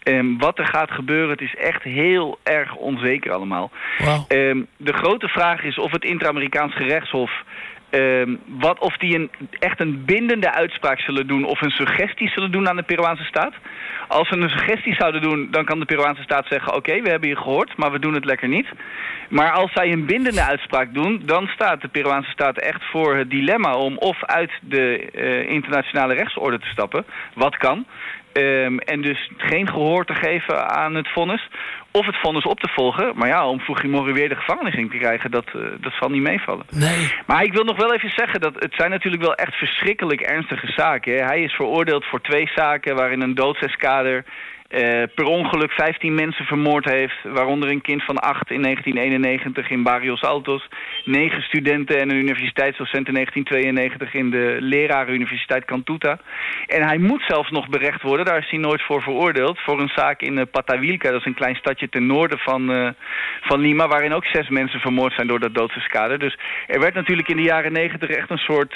Um, wat er gaat gebeuren, het is echt heel erg onzeker allemaal. Wow. Um, de grote vraag is of het Inter-Amerikaans gerechtshof... Um, wat of die een, echt een bindende uitspraak zullen doen... of een suggestie zullen doen aan de Peruaanse staat. Als ze een suggestie zouden doen, dan kan de Peruaanse staat zeggen... oké, we hebben je gehoord, maar we doen het lekker niet. Maar als zij een bindende uitspraak doen... dan staat de Peruaanse staat echt voor het dilemma... om of uit de uh, internationale rechtsorde te stappen, wat kan... Um, en dus geen gehoor te geven aan het vonnis of het vonnis op te volgen. Maar ja, om Fujimori weer de gevangenis in te krijgen, dat, uh, dat zal niet meevallen. Nee. Maar ik wil nog wel even zeggen dat het zijn natuurlijk wel echt verschrikkelijk ernstige zaken. Hè. Hij is veroordeeld voor twee zaken waarin een doodseskader eh, per ongeluk 15 mensen vermoord heeft... waaronder een kind van 8 in 1991 in Barrios Altos... negen studenten en een universiteitsdocent in 1992... in de lerarenuniversiteit Cantuta. En hij moet zelfs nog berecht worden, daar is hij nooit voor veroordeeld... voor een zaak in uh, Patavilca, dat is een klein stadje ten noorden van, uh, van Lima... waarin ook zes mensen vermoord zijn door dat doodseskader. Dus er werd natuurlijk in de jaren 90 echt een soort...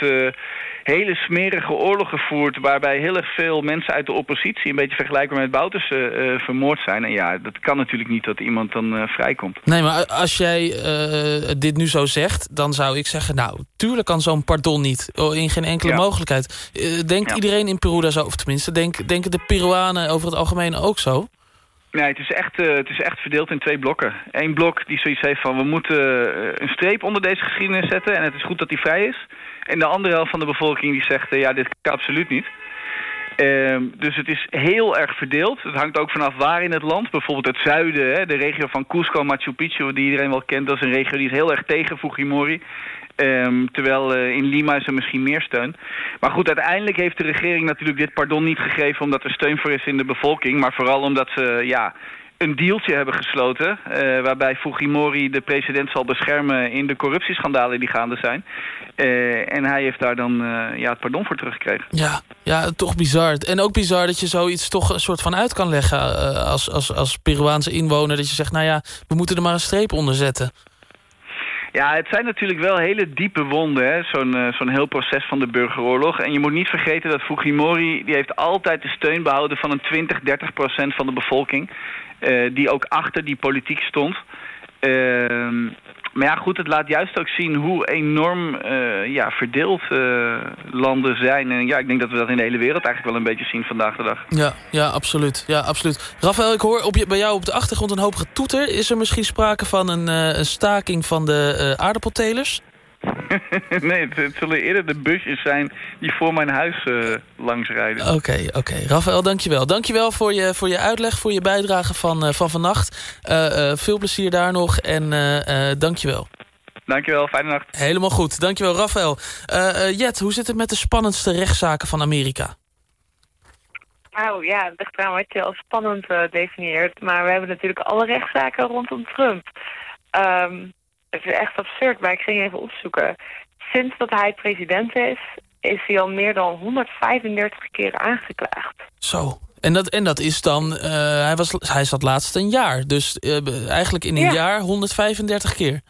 Hele smerige oorlog gevoerd... waarbij heel erg veel mensen uit de oppositie... een beetje vergelijkbaar met Bouters uh, vermoord zijn. En ja, dat kan natuurlijk niet dat iemand dan uh, vrijkomt. Nee, maar als jij uh, dit nu zo zegt... dan zou ik zeggen, nou, tuurlijk kan zo'n pardon niet. In geen enkele ja. mogelijkheid. denkt ja. iedereen in Peru daar zo... of tenminste, denk, denken de Peruanen over het algemeen ook zo? Nee, het is, echt, uh, het is echt verdeeld in twee blokken. Eén blok die zoiets heeft van... we moeten een streep onder deze geschiedenis zetten... en het is goed dat hij vrij is. En de andere helft van de bevolking die zegt... Uh, ja, dit kan absoluut niet. Uh, dus het is heel erg verdeeld. Het hangt ook vanaf waar in het land. Bijvoorbeeld het zuiden, hè, de regio van Cusco, Machu Picchu... die iedereen wel kent, dat is een regio die is heel erg tegen Fujimori... Um, terwijl uh, in Lima is er misschien meer steun. Maar goed, uiteindelijk heeft de regering natuurlijk dit pardon niet gegeven... omdat er steun voor is in de bevolking. Maar vooral omdat ze ja, een dealtje hebben gesloten... Uh, waarbij Fujimori de president zal beschermen in de corruptieschandalen die gaande zijn. Uh, en hij heeft daar dan ja, het pardon voor teruggekregen. Ja, ja, toch bizar. En ook bizar dat je zoiets toch een soort van uit kan leggen... als, als, als Peruaanse inwoner. Dat je zegt, nou ja, we moeten er maar een streep onder zetten. Ja, het zijn natuurlijk wel hele diepe wonden, zo'n uh, zo'n heel proces van de burgeroorlog. En je moet niet vergeten dat Fujimori, die heeft altijd de steun behouden van een 20, 30 procent van de bevolking. Uh, die ook achter die politiek stond. Uh, maar ja, goed, het laat juist ook zien hoe enorm uh, ja, verdeeld uh, landen zijn. En ja, ik denk dat we dat in de hele wereld eigenlijk wel een beetje zien vandaag de dag. Ja, ja absoluut. Ja, absoluut. Rafael, ik hoor op je, bij jou op de achtergrond een hoop getoeter. Is er misschien sprake van een, een staking van de aardappeltelers? (laughs) nee, het, het, zullen eerder de busjes zijn die voor mijn huis uh, langs rijden. Oké, okay, oké. Okay. Rafael, dankjewel. Dankjewel voor je, voor je uitleg, voor je bijdrage van, uh, van vannacht. Uh, veel plezier daar nog en dankjewel. Dankjewel, fijne nacht. Helemaal goed, dankjewel Rafael. Jet, hoe zit het met de spannendste rechtszaken van Amerika? Nou ja, het ligt eraan wat je als spannend definieert. Maar we hebben natuurlijk alle rechtszaken rondom Trump. Um, het is echt absurd, maar ik ging even opzoeken. Sinds dat hij president is, is hij al meer dan 135 keer aangeklaagd. Zo. En dat, en dat is dan, uh, hij, was, hij zat laatst een jaar. Dus uh, eigenlijk in een ja. jaar 135 keer.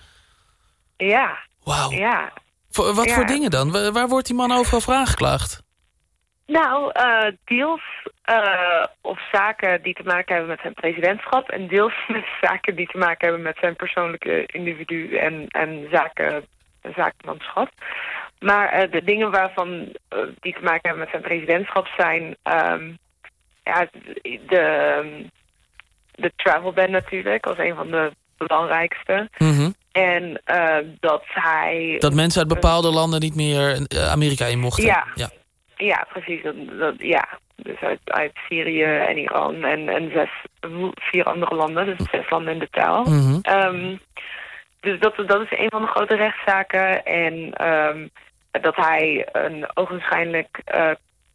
Ja. Wauw. Ja. Voor, wat ja. voor dingen dan? Waar, waar wordt die man overal voor aangeklaagd? Nou, uh, deels uh, of zaken die te maken hebben met zijn presidentschap... en deels (laughs) met zaken die te maken hebben met zijn persoonlijke individu en, en zaken, zakenmanschap. Maar uh, de dingen waarvan die te maken hebben met zijn presidentschap zijn... Um, ja, de, de travel ban natuurlijk, als een van de belangrijkste. Mm -hmm. En dat hij... Dat mensen uit bepaalde landen niet meer Amerika in mochten. Ja, ja. Ja, precies. Dat, dat, ja. Dus uit, uit Syrië en Iran en, en zes, vier andere landen. Dus zes landen in de taal. Mm -hmm. um, dus dat, dat is een van de grote rechtszaken. En um, dat hij een ogenschijnlijk uh,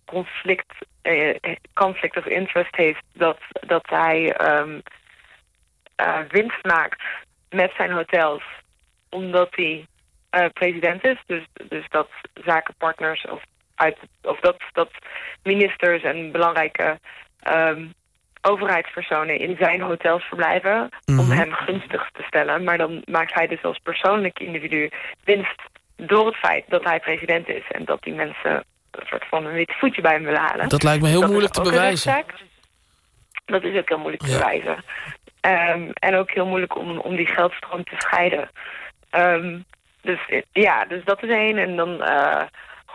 conflict, uh, conflict of interest heeft. Dat, dat hij um, uh, winst maakt met zijn hotels. Omdat hij president is. Dus, dus dat zakenpartners of uit, of dat, dat ministers en belangrijke um, overheidspersonen in zijn hotels verblijven mm -hmm. om hem gunstig te stellen. Maar dan maakt hij dus als persoonlijk individu winst door het feit dat hij president is en dat die mensen een soort van een wit voetje bij hem willen halen. Dat lijkt me heel dat moeilijk te bewijzen. Dat is ook heel moeilijk te bewijzen. Um, en ook heel moeilijk om, om die geldstroom te scheiden. Um, dus ja, dus dat is één. En dan... Uh,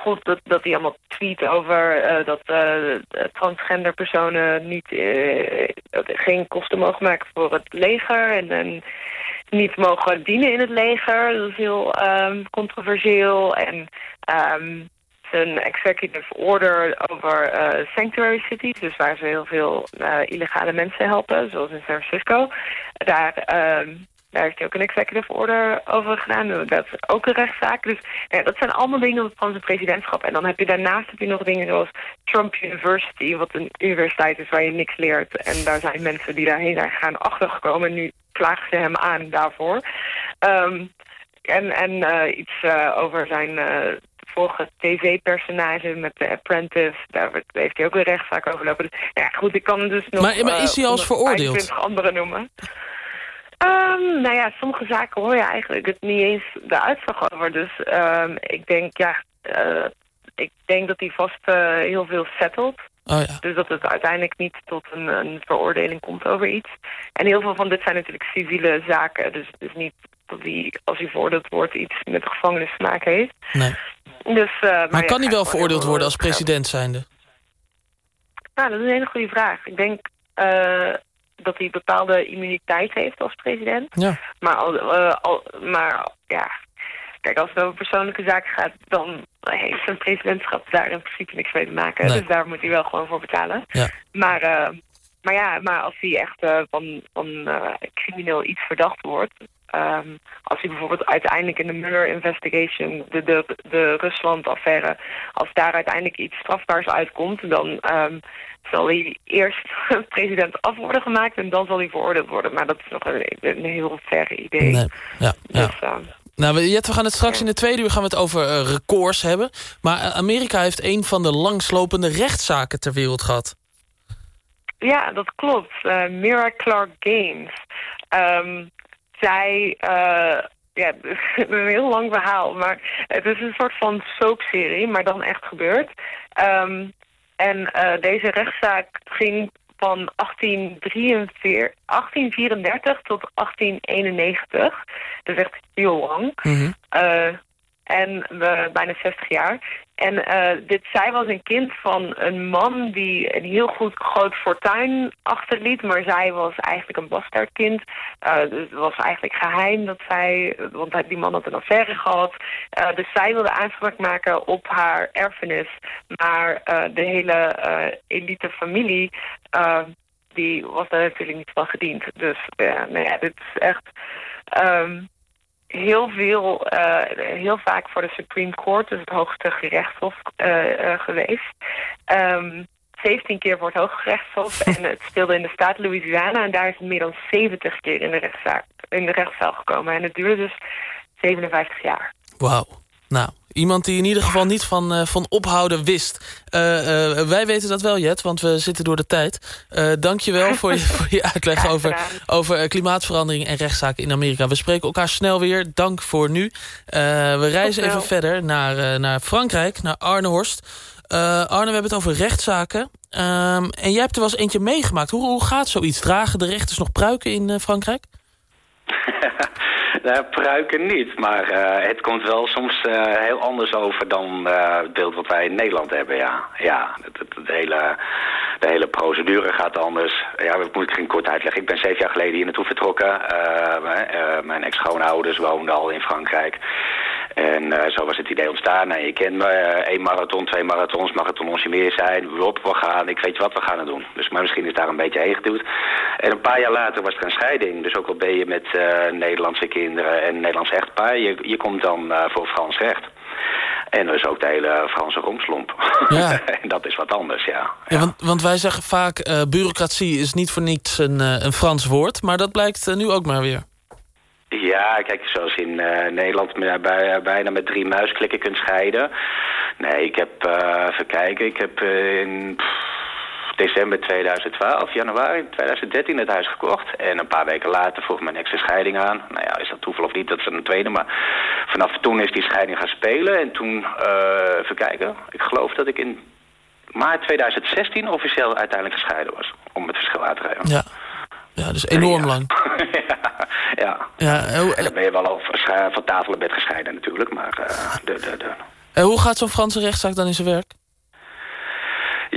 goed dat, dat hij allemaal tweet over uh, dat uh, transgender personen niet, uh, geen kosten mogen maken voor het leger en, en, niet mogen dienen in het leger. Dat is heel um, controversieel. En um, zijn executive order over sanctuary cities, dus waar ze heel veel illegale mensen helpen, zoals in San Francisco. Daar... Um, Daar heeft hij ook een executive order over gedaan. Dat is ook een rechtszaak. Dus ja, dat zijn allemaal dingen van het Franse presidentschap. En dan heb je daarnaast heb je nog dingen zoals Trump University... wat een universiteit is waar je niks leert. En daar zijn mensen die daarheen zijn gaan achtergekomen. En nu klagen ze hem aan daarvoor. Ehm, en en eh, iets eh, over zijn eh, vorige tv-personage met The Apprentice. Daar heeft hij ook een rechtszaak over lopen. Dus, ja, goed, ik kan dus nog... Maar- maar is hij als veroordeeld? 125 andere noemen. Ehm, nou ja, sommige zaken hoor je eigenlijk het niet eens de uitslag over. Dus ehm, ik denk, ja... eh, ik denk dat hij vast eh, heel veel settelt. Oh ja. Dus dat het uiteindelijk niet tot een, een veroordeling komt over iets. En heel veel van dit zijn natuurlijk civiele zaken. Dus het is niet dat hij, als hij veroordeeld wordt, iets met de gevangenis te maken heeft. Nee. Dus, eh, maar, Maar ja, kan hij wel veroordeeld worden als president zijnde? Nou, dat is een hele goede vraag. Ik denk dat hij bepaalde immuniteit heeft als president. Ja. Maar, al, eh, al, maar ja, kijk, als het over persoonlijke zaken gaat... dan heeft zijn presidentschap daar in principe niks mee te maken. Nee. Dus daar moet hij wel gewoon voor betalen. Ja. Maar, eh, maar ja, maar als hij echt eh, van, van crimineel iets verdacht wordt... ehm, als hij bijvoorbeeld uiteindelijk in de Mueller investigation, de, de, de Rusland-affaire, als daar uiteindelijk iets strafbaars uitkomt, dan ehm, zal hij eerst (laughs) president af worden gemaakt en dan zal hij veroordeeld worden. Maar dat is nog een, een heel verre idee. Nee. Ja, ja. Dus, ehm, Nou, Jet, we gaan het straks in de tweede uur gaan we het over eh, records hebben. Maar eh, Amerika heeft een van de langslopende rechtszaken ter wereld gehad. Ja, dat klopt. Eh Mira Clark Gaines. Ehm, zij, eh, ja, (laughs) een heel lang verhaal, maar het is een soort van soapserie, maar dan echt gebeurd. Ehm, en eh, deze rechtszaak ging van 1834, 1834 tot 1891. Dat is echt heel lang. Eh, en we bijna 60 jaar. En eh, dit, zij was een kind van een man die een heel goed groot fortuin achterliet. Maar zij was eigenlijk een bastaardkind. Eh, dus het was eigenlijk geheim dat zij... Want die man had een affaire gehad. Eh, dus zij wilde aanspraak maken op haar erfenis. Maar de hele elite familie... die was daar natuurlijk niet van gediend. Dus ja, nou ja, dit is echt... ehm, heel veel, eh, heel vaak voor de Supreme Court, dus het hoogste gerechtshof, eh, geweest. Ehm 17 keer voor het hoogste gerechtshof en het speelde in de staat Louisiana en daar is het meer dan 70 keer in de, rechtszaak, in de rechtszaal gekomen. En het duurde dus 57 jaar. Wauw. Nou, iemand die in ieder geval niet van, eh, van ophouden wist. Eh, eh, wij weten dat wel, Jet, want we zitten door de tijd. Dank je wel voor je, (laughs) voor je uitleg over, over klimaatverandering en rechtszaken in Amerika. We spreken elkaar snel weer. Dank voor nu. We reizen even verder naar, naar Frankrijk, naar Arnehorst. Eh Arne, we hebben het over rechtszaken. Ehm, en jij hebt er wel eens eentje meegemaakt. Hoe, hoe gaat zoiets? Dragen de rechters nog pruiken in Frankrijk? (laughs) Nou, (laughs) pruiken niet, maar eh, het komt wel soms eh, heel anders over dan het beeld wat wij in Nederland hebben, ja. Ja, het, hele, de hele procedure gaat anders. Ja, dat moet ik geen kort uitleggen. Ik ben zeven jaar geleden hier naartoe vertrokken. Mijn ex-schoonouders woonden al in Frankrijk. En eh, zo was het idee ontstaan. Nou, je kent me, eh, één marathon, twee marathons, marathon ons je meer zijn. Op, we gaan, ik weet wat, we gaan het doen. Dus maar misschien is daar een beetje heen geduwd. En een paar jaar later was er een scheiding. Dus ook al ben je met eh, Nederlandse kinderen en Nederlands echtpaar, je, je komt dan voor Frans recht. En dus ook de hele Franse romslomp. Ja. (laughs) en dat is wat anders, ja. Ja, want, want wij zeggen vaak, bureaucratie is niet voor niets een, een Frans woord. Maar dat blijkt nu ook maar weer. Ja, kijk, zoals in eh, Nederland bij, bijna met drie muisklikken kunt scheiden. Nee, ik heb, eh even kijken, ik heb in december 2012, januari 2013 het huis gekocht. En een paar weken later vroeg mijn ex een scheiding aan. Nou ja, is dat toeval of niet, dat is een tweede. Maar vanaf toen is die scheiding gaan spelen. En toen, eh even kijken, ik geloof dat ik in maart 2016 officieel uiteindelijk gescheiden was. Om het verschil uit te rijden. Ja, ja dus enorm lang. (laughs) (laughs) Ja. Ja, hoe, En dan ben je wel over van tafel en bed gescheiden natuurlijk, maar eh, de, de, de... eh, hoe gaat zo'n Franse rechtszaak dan in zijn werk?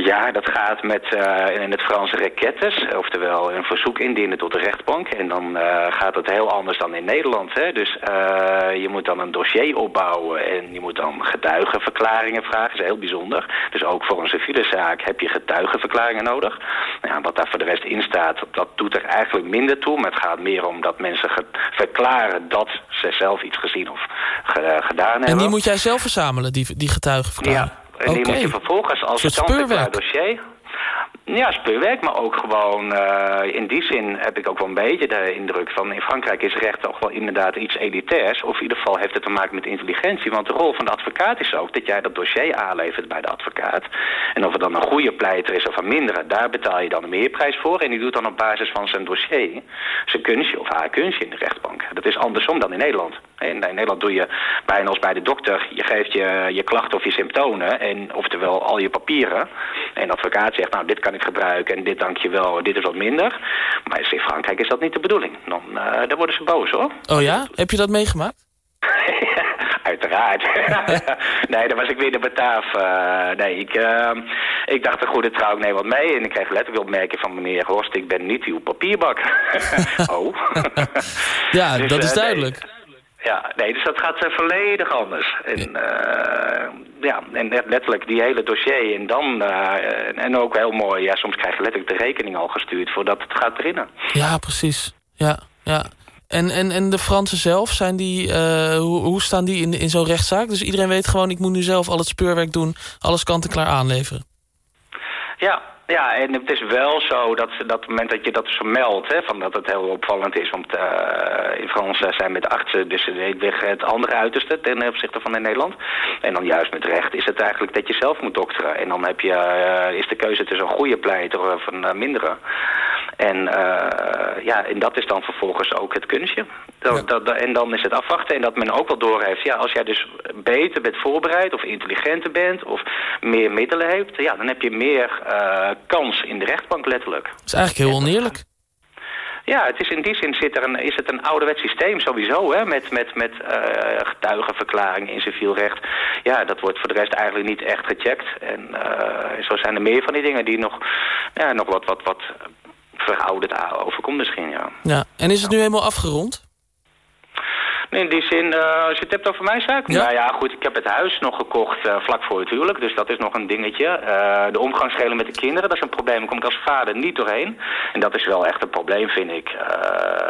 Ja, dat gaat met eh, in het Franse requêtes, oftewel een verzoek indienen tot de rechtbank. En dan eh, gaat het heel anders dan in Nederland. Hè? Dus eh, je moet dan een dossier opbouwen en je moet dan getuigenverklaringen vragen. Dat is heel bijzonder. Dus ook voor een civiele zaak heb je getuigenverklaringen nodig. Nou Ja, wat daar voor de rest in staat, dat doet er eigenlijk minder toe. Maar het gaat meer om dat mensen verklaren dat ze zelf iets gezien of ge- gedaan hebben. En die moet jij zelf verzamelen, die, die getuigenverklaring? Ja, en die Oké. moet je vervolgens als kant-en-klaar dossier... Ja, speurwerk, maar ook gewoon... eh, in die zin heb ik ook wel een beetje de indruk van... in Frankrijk is recht toch wel inderdaad iets elitairs. Of in ieder geval heeft het te maken met intelligentie. Want de rol van de advocaat is ook dat jij dat dossier aanlevert bij de advocaat. En of het dan een goede pleiter is of een mindere... daar betaal je dan een meerprijs voor. En die doet dan op basis van zijn dossier... zijn kunstje of haar kunstje in de rechtbank. Dat is andersom dan in Nederland. In, in Nederland doe je bijna als bij de dokter. Je geeft je, je klachten of je symptomen. En oftewel al je papieren. En de advocaat zegt, nou dit kan ik gebruiken en dit dank je wel, dit is wat minder. Maar in Frankrijk is dat niet de bedoeling. Dan, dan worden ze boos hoor. Oh ja? Heb je dat meegemaakt? (laughs) Uiteraard. (laughs) nee, dan was ik weer de Bataaf. eh, nee, ik, eh, ik dacht een goede trouw, ik neem wat mee. En ik kreeg letterlijk opmerking van meneer Horst, ik ben niet uw papierbak. (laughs) oh. Ja, Dus, dat is nee. Ja, nee, dus dat gaat eh, volledig anders. En, eh, ja, en net- letterlijk die hele dossier. En dan, eh, en- en ook heel mooi, ja, soms krijg je letterlijk de rekening al gestuurd voordat het gaat erin. Ja, precies. Ja, ja. En, en, en de Fransen zelf, zijn die, eh, hoe, hoe staan die in, in zo'n rechtszaak? Dus iedereen weet gewoon, ik moet nu zelf al het speurwerk doen... alles kant-en-klaar aanleveren. Ja, ja, en het is wel zo dat dat op het moment dat je dat vermeldt, hè, van dat het heel opvallend is. Want eh, in Frans eh, zijn met artsen dus het andere uiterste ten opzichte van in Nederland. En dan juist met recht is het eigenlijk dat je zelf moet dokteren. En dan heb je, eh, is de keuze tussen een goede pleiter of een eh, mindere. En, ja, en dat is dan vervolgens ook het kunstje. Dat, dat, en dan is het afwachten en dat men ook wel doorheeft. Ja, als jij dus beter bent voorbereid of intelligenter bent of meer middelen hebt... Ja, dan heb je meer kans in de rechtbank letterlijk. Dat is eigenlijk heel oneerlijk. Ja, het is in die zin zit er een, is het een ouderwets systeem sowieso, hè, met, met, met eh, getuigenverklaringen in civiel recht. Ja, dat wordt voor de rest eigenlijk niet echt gecheckt. En eh, zo zijn er meer van die dingen die nog, ja, nog wat, wat, wat verouderd overkomt misschien, ja. Ja. En is het nu helemaal afgerond? In die zin, eh, als je het hebt over mijn zaak? Ja. Nou ja, goed, ik heb het huis nog gekocht eh, vlak voor het huwelijk, dus dat is nog een dingetje. Eh, de omgangsregelen met de kinderen, dat is een probleem. Daar kom ik als vader niet doorheen. En dat is wel echt een probleem, vind ik,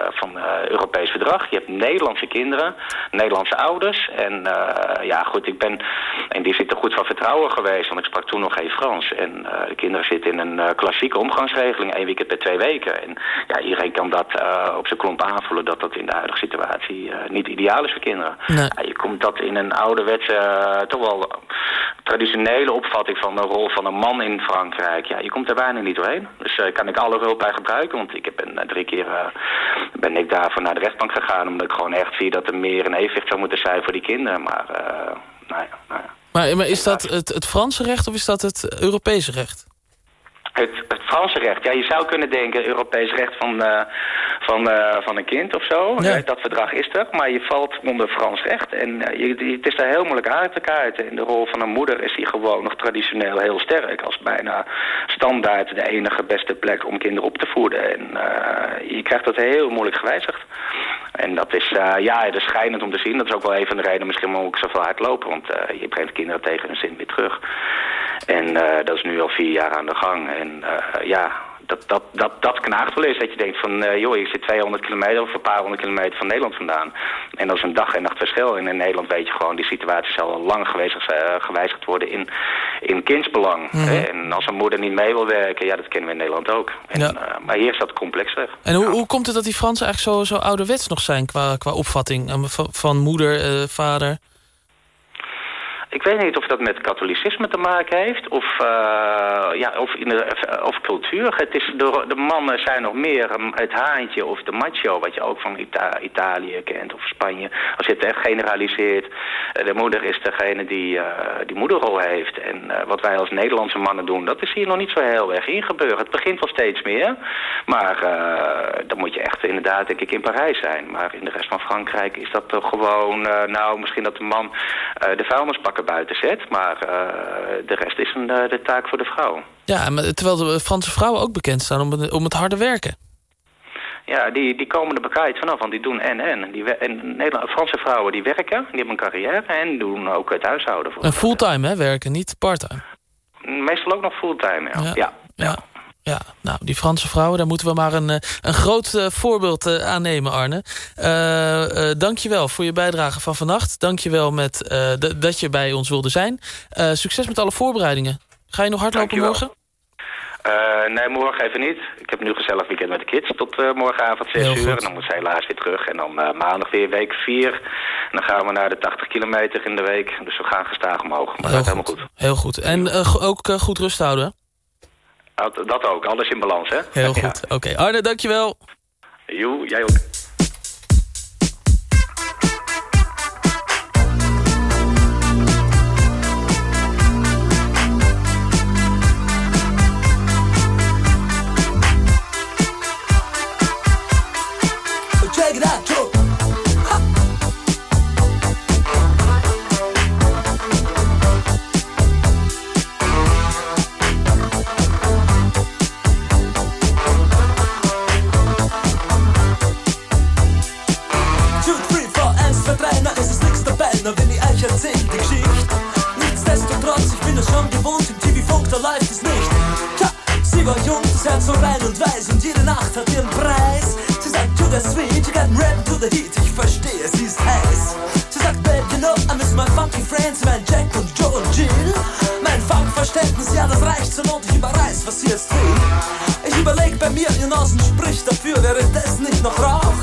van Europees verdrag. Je hebt Nederlandse kinderen, Nederlandse ouders. En ja, goed, ik ben in die zin te goed van vertrouwen geweest, want ik sprak toen nog geen Frans. En de kinderen zitten in een klassieke omgangsregeling, één weekend per twee weken. En ja, iedereen kan dat op zijn klomp aanvoelen dat dat in de huidige situatie eh, niet ideaal is voor kinderen. Nee. Ja, je komt dat in een ouderwetse, eh, toch wel traditionele opvatting van de rol van een man in Frankrijk. Ja, je komt er bijna niet doorheen. Dus eh kan ik alle hulp bij gebruiken. Want ik heb ben, eh, drie keer ben ik daarvoor naar de rechtbank gegaan. Omdat ik gewoon echt zie dat er meer een evenwicht zou moeten zijn voor die kinderen. Maar, nou ja, nou ja. Maar, maar is dat het, het Franse recht of is dat het Europese recht? Het, het Franse recht, ja, je zou kunnen denken Europees recht van, van, eh, van een kind of zo. Ja. Eh, dat verdrag is er, maar je valt onder Frans recht. En eh, je, het is daar heel moeilijk uit te kaarten. In de rol van een moeder is die gewoon nog traditioneel heel sterk. Als bijna standaard de enige beste plek om kinderen op te voeden. En je krijgt dat heel moeilijk gewijzigd. En dat is, ja, dat is schijnend om te zien. Dat is ook wel een van de redenen misschien waarom ik zoveel hard loop. Want je brengt kinderen tegen hun zin weer terug. En dat is nu al vier jaar aan de gang. En ja, dat, dat, dat, dat knaagt wel eens. Dat je denkt van, eh, joh, ik zit 200 kilometer of een paar honderd kilometer van Nederland vandaan. En dat is een dag en nacht verschil. En in Nederland weet je gewoon, die situatie zal al lang gewijzigd, eh, gewijzigd worden in, in kindsbelang. Mhm. En als een moeder niet mee wil werken, ja, dat kennen we in Nederland ook. En, Ja. eh, maar hier is dat complexer. En hoe, hoe komt het dat die Fransen eigenlijk zo, zo ouderwets nog zijn qua, qua opvatting? eh, Van, van moeder, eh, vader? Ik weet niet of dat met katholicisme te maken heeft of, eh, ja, of, in de, of cultuur. Het is de, de mannen zijn nog meer um, het haantje of de macho, wat je ook van Ita- Italië kent of Spanje. Als je het echt generaliseert, eh, de moeder is degene die eh, die moederrol heeft. En eh, wat wij als Nederlandse mannen doen, dat is hier nog niet zo heel erg ingebeuren. Het begint wel steeds meer, maar eh, dan moet je echt inderdaad, denk ik, in Parijs zijn. Maar in de rest van Frankrijk is dat toch gewoon, eh, nou, misschien dat de man eh, de vuilnispakken buiten zet, maar eh, de rest is een, eh, de taak voor de vrouw. Ja, maar terwijl de Franse vrouwen ook bekend staan om, het- om het harde werken. Ja, die, die komen er bekaaid vanaf, want die doen en en. Die, we- en Nederland, Franse vrouwen die werken, die hebben een carrière en doen ook het huishouden. Voor. En fulltime hè, werken, niet parttime. Meestal ook nog fulltime, ja. ja. Ja. Ja, nou, die Franse vrouwen, daar moeten we maar een, eh, een groot eh, voorbeeld eh, aan nemen, Arne. Eh eh dank je wel voor je bijdrage van vannacht. Dank je wel met, dat je bij ons wilde zijn. Succes met alle voorbereidingen. Ga je nog hardlopen Dankjewel. morgen? Nee, morgen even niet. Ik heb nu gezellig weekend met de kids tot morgenavond 6 Heel uur. En dan moet ze helaas weer terug. En dan maandag weer week 4. En dan gaan we naar de 80 kilometer in de week. Dus we gaan gestaag omhoog. Maar dat gaat helemaal goed. Heel goed. En ook goed rust houden? Dat, dat ook. Alles in balans, hè? Heel Ja. goed. Oké, Arne, dankjewel. Joe, jij ook. Noch Rauch?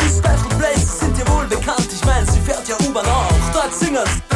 Die Special Places sind dir wohl bekannt, ich mein, sie fährt ja U-Bahn auch. Dort singen's.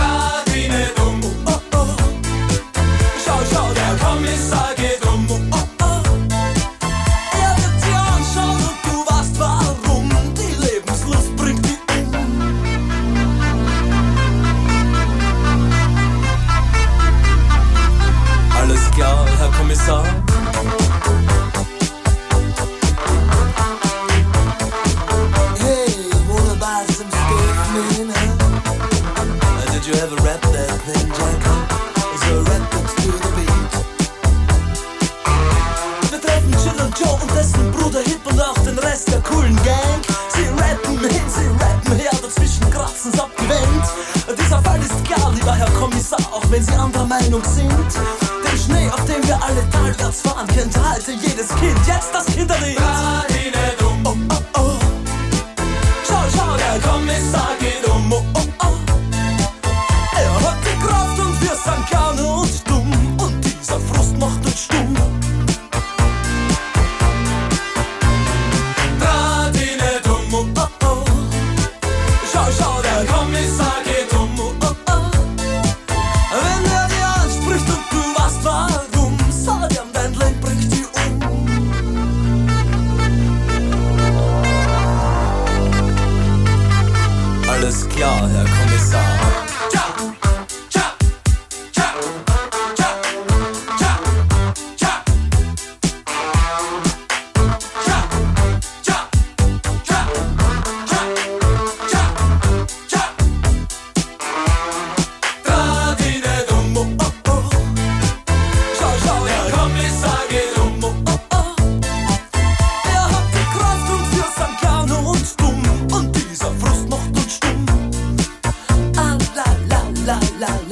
La, la, la,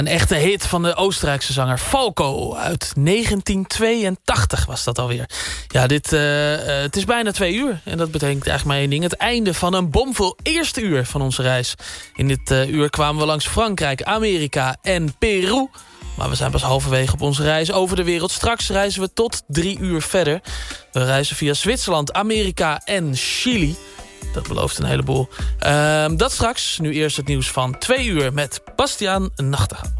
een echte hit van de Oostenrijkse zanger Falco. Uit 1982 was dat alweer. Ja, dit, eh, eh, het is bijna twee uur. En dat betekent eigenlijk maar één ding. Het einde van een bomvol eerste uur van onze reis. In dit eh, uur kwamen we langs Frankrijk, Amerika en Peru. Maar we zijn pas halverwege op onze reis over de wereld. Straks reizen we tot drie uur verder. We reizen via Zwitserland, Amerika en Chili. Dat belooft een heleboel. Ehm, dat straks. Nu eerst het nieuws van twee uur met Bastiaan Nachtegaal.